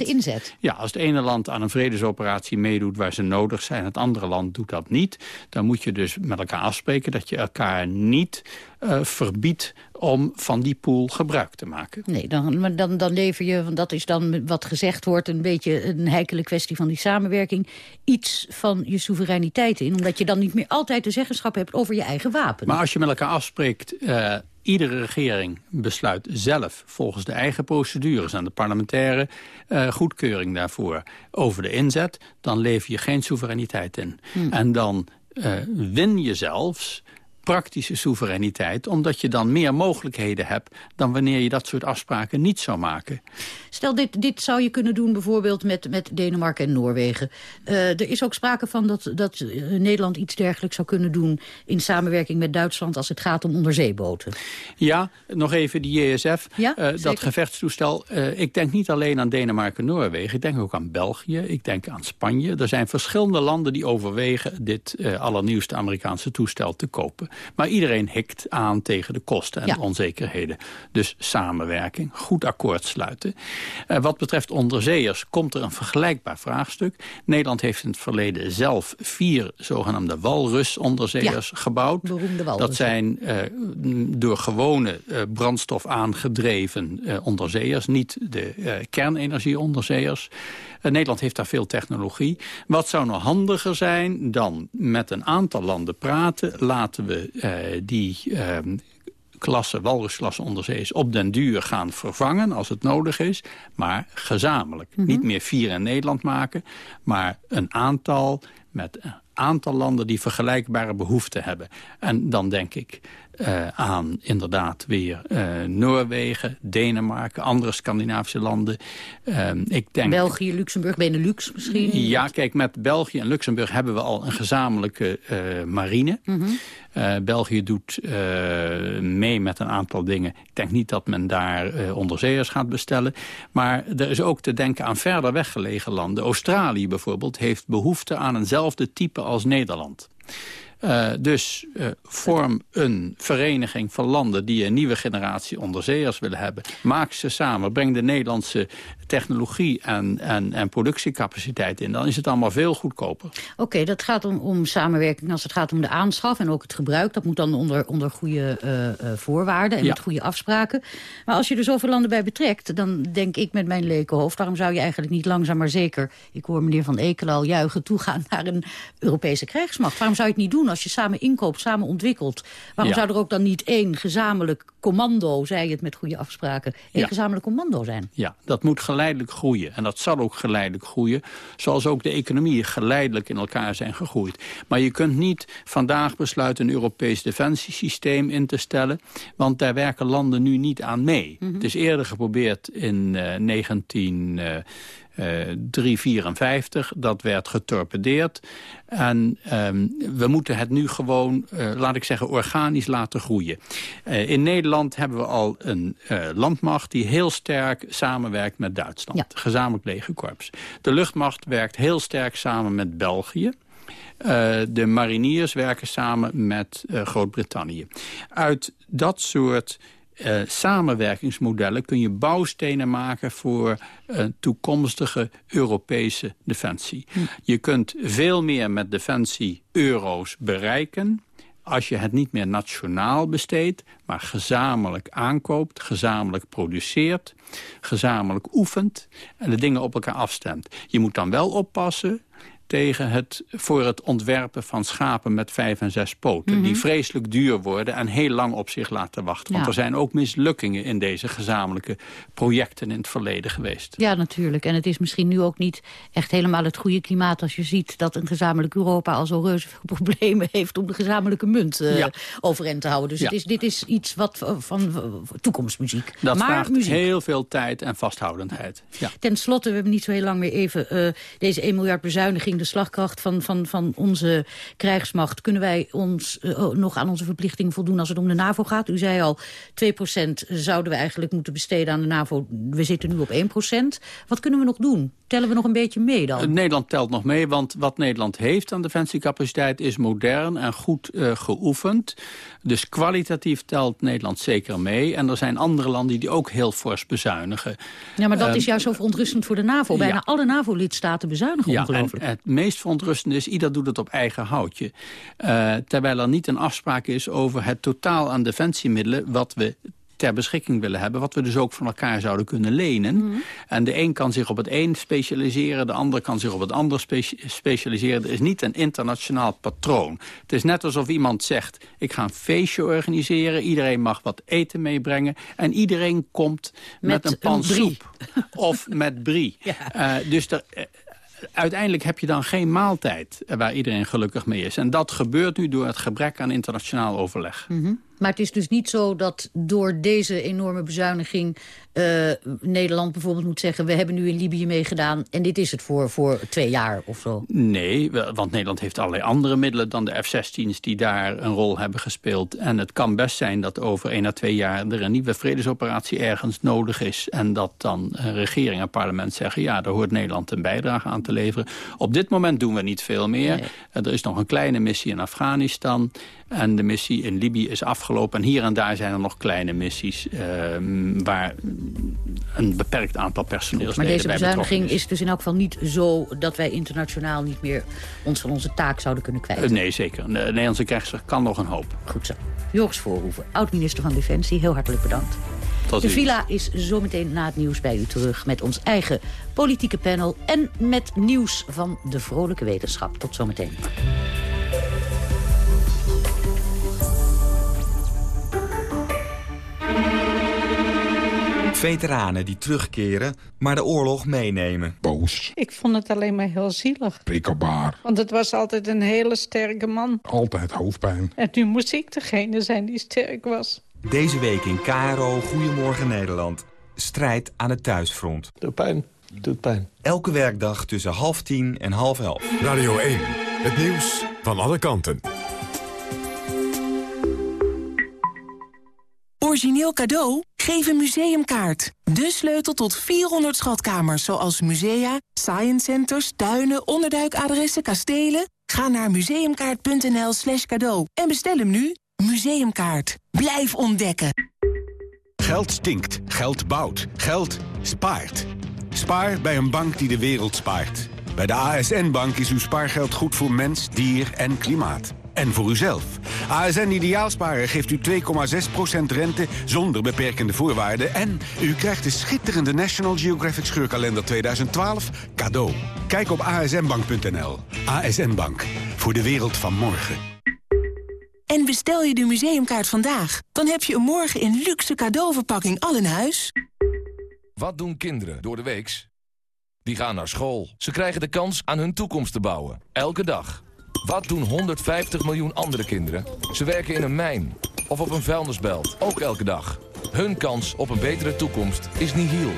Ja, als het ene land aan een vredesoperatie meedoet waar ze nodig zijn... het andere land doet dat niet... dan moet je dus met elkaar afspreken dat je elkaar niet eh, verbiedt... om van die pool gebruik te maken. Nee, dan, dan, dan lever je, want dat is dan wat gezegd wordt... een beetje een heikele kwestie van die samenwerking... iets van je soevereiniteit in. Omdat je dan niet meer altijd de zeggenschap hebt over je eigen wapen. Maar als je met elkaar afspreekt... eh, iedere regering besluit zelf volgens de eigen procedures... en de parlementaire eh, goedkeuring daarvoor over de inzet... dan lever je geen soevereiniteit in. Hmm. En dan win je zelfs praktische soevereiniteit... omdat je dan meer mogelijkheden hebt... dan wanneer je dat soort afspraken niet zou maken. Stel, dit, dit zou je kunnen doen bijvoorbeeld met, met Denemarken en Noorwegen. Eh, er is ook sprake van dat, dat eh, Nederland iets dergelijks zou kunnen doen... in samenwerking met Duitsland als het gaat om onderzeeboten. Ja, nog even die JSF, Ja, eh, dat gevechtstoestel. ik denk niet alleen aan Denemarken en Noorwegen. Ik denk ook aan België, ik denk aan Spanje. Er zijn verschillende landen die overwegen... dit allernieuwste Amerikaanse toestel te kopen. Maar iedereen hikt aan tegen de kosten en Ja. de onzekerheden. Dus samenwerking, goed akkoord sluiten. Eh, wat betreft onderzeeërs komt er een vergelijkbaar vraagstuk. Nederland heeft in het verleden zelf vier zogenaamde walrus-onderzeeërs gebouwd. Beroemde walrussen. Dat zijn eh, door gewone eh, brandstof aangedreven onderzeeërs, niet de kernenergie-onderzeeërs. Eh, Nederland heeft daar veel technologie. Wat zou nou handiger zijn dan met een aantal landen praten? Laten we eh, die ehm, klasse, walrusklasse onderzeeërs op den duur gaan vervangen als het nodig is. Maar gezamenlijk. Niet meer vier in Nederland maken, maar een aantal met een aantal landen die vergelijkbare behoeften hebben. En dan denk ik eh, aan inderdaad weer eh, Noorwegen, Denemarken, andere Scandinavische landen. Ehm, ik denk, België, Luxemburg, Benelux misschien? ja, kijk, met België en Luxemburg hebben we al een gezamenlijke eh, marine. Mhm. Eh, België doet eh, mee met een aantal dingen. Ik denk niet dat men daar eh, onderzeeërs gaat bestellen. Maar er is ook te denken aan verder weggelegen landen. Australië bijvoorbeeld heeft behoefte aan eenzelfde type als Nederland. Eh, dus eh, vorm een vereniging van landen die een nieuwe generatie onderzeeërs willen hebben. Maak ze samen, breng de Nederlandse technologie en, en, en productiecapaciteit in. Dan is het allemaal veel goedkoper. Oké, dat gaat om, om samenwerking als het gaat om de aanschaf en ook het gebruik. Dat moet dan onder, onder goede eh, eh, voorwaarden en Ja. met goede afspraken. Maar als je er zoveel landen bij betrekt, dan denk ik met mijn lekenhoofd... waarom zou je eigenlijk niet langzaam maar zeker... ik hoor meneer Van Ekelen al juichen, toegaan naar een Europese krijgsmacht. Waarom zou je het niet doen als je samen inkoopt, samen ontwikkelt? Waarom Ja. zou er ook dan niet één gezamenlijk commando, zei je het met goede afspraken... één Ja. gezamenlijk commando zijn? Ja, dat moet geleidelijk groeien. En dat zal ook geleidelijk groeien. Zoals ook de economieën geleidelijk in elkaar zijn gegroeid. Maar je kunt niet vandaag besluiten een Europees defensiesysteem in te stellen. Want daar werken landen nu niet aan mee. Mhm. Het is eerder geprobeerd in eh, 354. Dat werd getorpedeerd. En ehm, we moeten het nu gewoon, uh, laat ik zeggen, organisch laten groeien. Uh, in Nederland hebben we al een uh, landmacht die heel sterk samenwerkt met Duitsland. Ja. Gezamenlijk legerkorps. De luchtmacht werkt heel sterk samen met België. De mariniers werken samen met Groot-Brittannië. Uit dat soort uh, samenwerkingsmodellen kun je bouwstenen maken voor een toekomstige Europese defensie. Hm. Je kunt veel meer met defensie-euro's bereiken als je het niet meer nationaal besteedt, maar gezamenlijk aankoopt, gezamenlijk produceert, gezamenlijk oefent en de dingen op elkaar afstemt. Je moet dan wel oppassen tegen het, voor het ontwerpen van schapen met vijf en zes poten. Die mhm. vreselijk duur worden en heel lang op zich laten wachten. Want er zijn ook mislukkingen in deze gezamenlijke projecten in het verleden geweest. Ja, natuurlijk. En het is misschien nu ook niet echt helemaal het goede klimaat... als je ziet dat een gezamenlijk Europa al zo reuze veel *laughs* problemen heeft... om de gezamenlijke munt uh, overeind te houden. Dus het is, dit is iets wat van, toekomstmuziek. Dat maar vraagt muziek. heel veel tijd en vasthoudendheid. Ja. Ten slotte, we hebben niet zo heel lang meer even uh, deze 1 miljard bezuiniging de slagkracht van, van, van onze krijgsmacht... kunnen wij ons uh, nog aan onze verplichtingen voldoen als het om de NAVO gaat? U zei al, 2% zouden we eigenlijk moeten besteden aan de NAVO. We zitten nu op 1% Wat kunnen we nog doen? Tellen we nog een beetje mee dan? Nederland telt nog mee, want wat Nederland heeft aan defensiecapaciteit... is modern en goed uh, geoefend. Dus kwalitatief telt Nederland zeker mee. En er zijn andere landen die ook heel fors bezuinigen. Ja, maar dat is juist zo verontrustend voor de NAVO. Bijna ja. alle NAVO-lidstaten bezuinigen ja, ongelooflijk. En meest verontrustende is, ieder doet het op eigen houtje. Uh, terwijl er niet een afspraak is over het totaal aan defensiemiddelen... wat we ter beschikking willen hebben... wat we dus ook van elkaar zouden kunnen lenen. Mm -hmm. En de een kan zich op het een specialiseren... de ander kan zich op het ander spe specialiseren. Er is niet een internationaal patroon. Het is net alsof iemand zegt... ik ga een feestje organiseren, iedereen mag wat eten meebrengen... en iedereen komt met, met een pan soep. Of met brie. *laughs* Ja. Uh, dus er, uiteindelijk heb je dan geen maaltijd waar iedereen gelukkig mee is. En dat gebeurt nu door het gebrek aan internationaal overleg. -hmm. Maar het is dus niet zo dat door deze enorme bezuiniging... Uh, Nederland bijvoorbeeld moet zeggen... we hebben nu in Libië meegedaan en dit is het voor, voor twee jaar of zo. Nee, want Nederland heeft allerlei andere middelen dan de F-16's... die daar een rol hebben gespeeld. En het kan best zijn dat over één à twee jaar... er een nieuwe vredesoperatie ergens nodig is... en dat dan regering en parlement zeggen... ja, daar hoort Nederland een bijdrage aan te leveren. Op dit moment doen we niet veel meer. Nee. Er is nog een kleine missie in Afghanistan... En de missie in Libië is afgelopen. En hier en daar zijn er nog kleine missies... Uh, waar een beperkt aantal personeelsleden Maar deze bezuiniging is. is. dus in elk geval niet zo... dat wij internationaal niet meer ons van onze taak zouden kunnen kwijt. Uh, nee, zeker. De Nederlandse krijgsmacht kan nog een hoop. Goed zo. Joris Voorhoeven, oud-minister van Defensie. Heel hartelijk bedankt. Tot de villa is zometeen na het nieuws bij u terug... met ons eigen politieke panel... en met nieuws van de vrolijke wetenschap. Tot zometeen. Veteranen die terugkeren, maar de oorlog meenemen. Boos. Ik vond het alleen maar heel zielig. Prikkelbaar. Want het was altijd een hele sterke man. Altijd hoofdpijn. En nu moest ik degene zijn die sterk was. Deze week in KRO Goedemorgen Nederland. Strijd aan het thuisfront. Doet pijn. Doet pijn. Elke werkdag tussen half tien en half elf. Radio 1. Het nieuws van alle kanten. Origineel cadeau? Geef een museumkaart. De sleutel tot 400 schatkamers, zoals musea, science centers, tuinen, onderduikadressen, kastelen. Ga naar museumkaart.nl slash cadeau en bestel hem nu. Museumkaart. Blijf ontdekken. Geld stinkt. Geld bouwt. Geld spaart. Spaar bij een bank die de wereld spaart. Bij de ASN-bank is uw spaargeld goed voor mens, dier en klimaat. En voor uzelf. ASN Ideaalsparen geeft u 2,6% rente zonder beperkende voorwaarden. En u krijgt de schitterende National Geographic Scheurkalender 2012 cadeau. Kijk op asnbank.nl. ASN Bank. Voor de wereld van morgen. En bestel je de museumkaart vandaag. Dan heb je een morgen in luxe cadeauverpakking al in huis. Wat doen kinderen door de weeks? Die gaan naar school. Ze krijgen de kans aan hun toekomst te bouwen. Elke dag. Wat doen 150 miljoen andere kinderen? Ze werken in een mijn of op een vuilnisbelt, ook elke dag. Hun kans op een betere toekomst is nihil.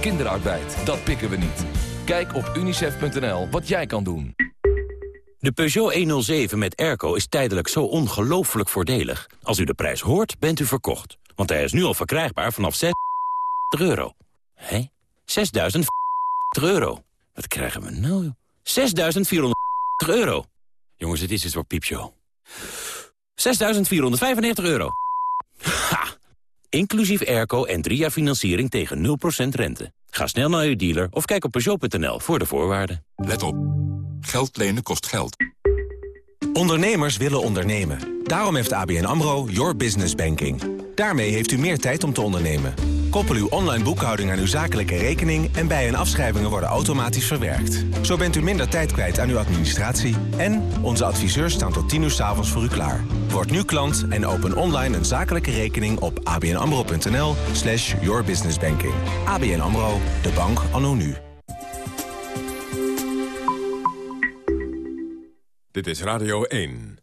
Kinderarbeid, dat pikken we niet. Kijk op unicef.nl wat jij kan doen. De Peugeot 107 met airco is tijdelijk zo ongelooflijk voordelig. Als u de prijs hoort, bent u verkocht. Want hij is nu al verkrijgbaar vanaf 6 euro. Hé? 6.000 euro. Wat krijgen we nou? 6.400 euro. Jongens, dit is het voor piepshow. 6.495 euro. Ha! Inclusief airco en drie jaar financiering tegen 0% rente. Ga snel naar uw dealer of kijk op Peugeot.nl voor de voorwaarden. Let op. Geld lenen kost geld. Ondernemers willen ondernemen. Daarom heeft ABN AMRO Your Business Banking. Daarmee heeft u meer tijd om te ondernemen. Koppel uw online boekhouding aan uw zakelijke rekening... en bij- en afschrijvingen worden automatisch verwerkt. Zo bent u minder tijd kwijt aan uw administratie... en onze adviseurs staan tot 10 uur s'avonds voor u klaar. Word nu klant en open online een zakelijke rekening op abnamro.nl slash yourbusinessbanking. ABN AMRO, de bank anno nu. Dit is Radio 1.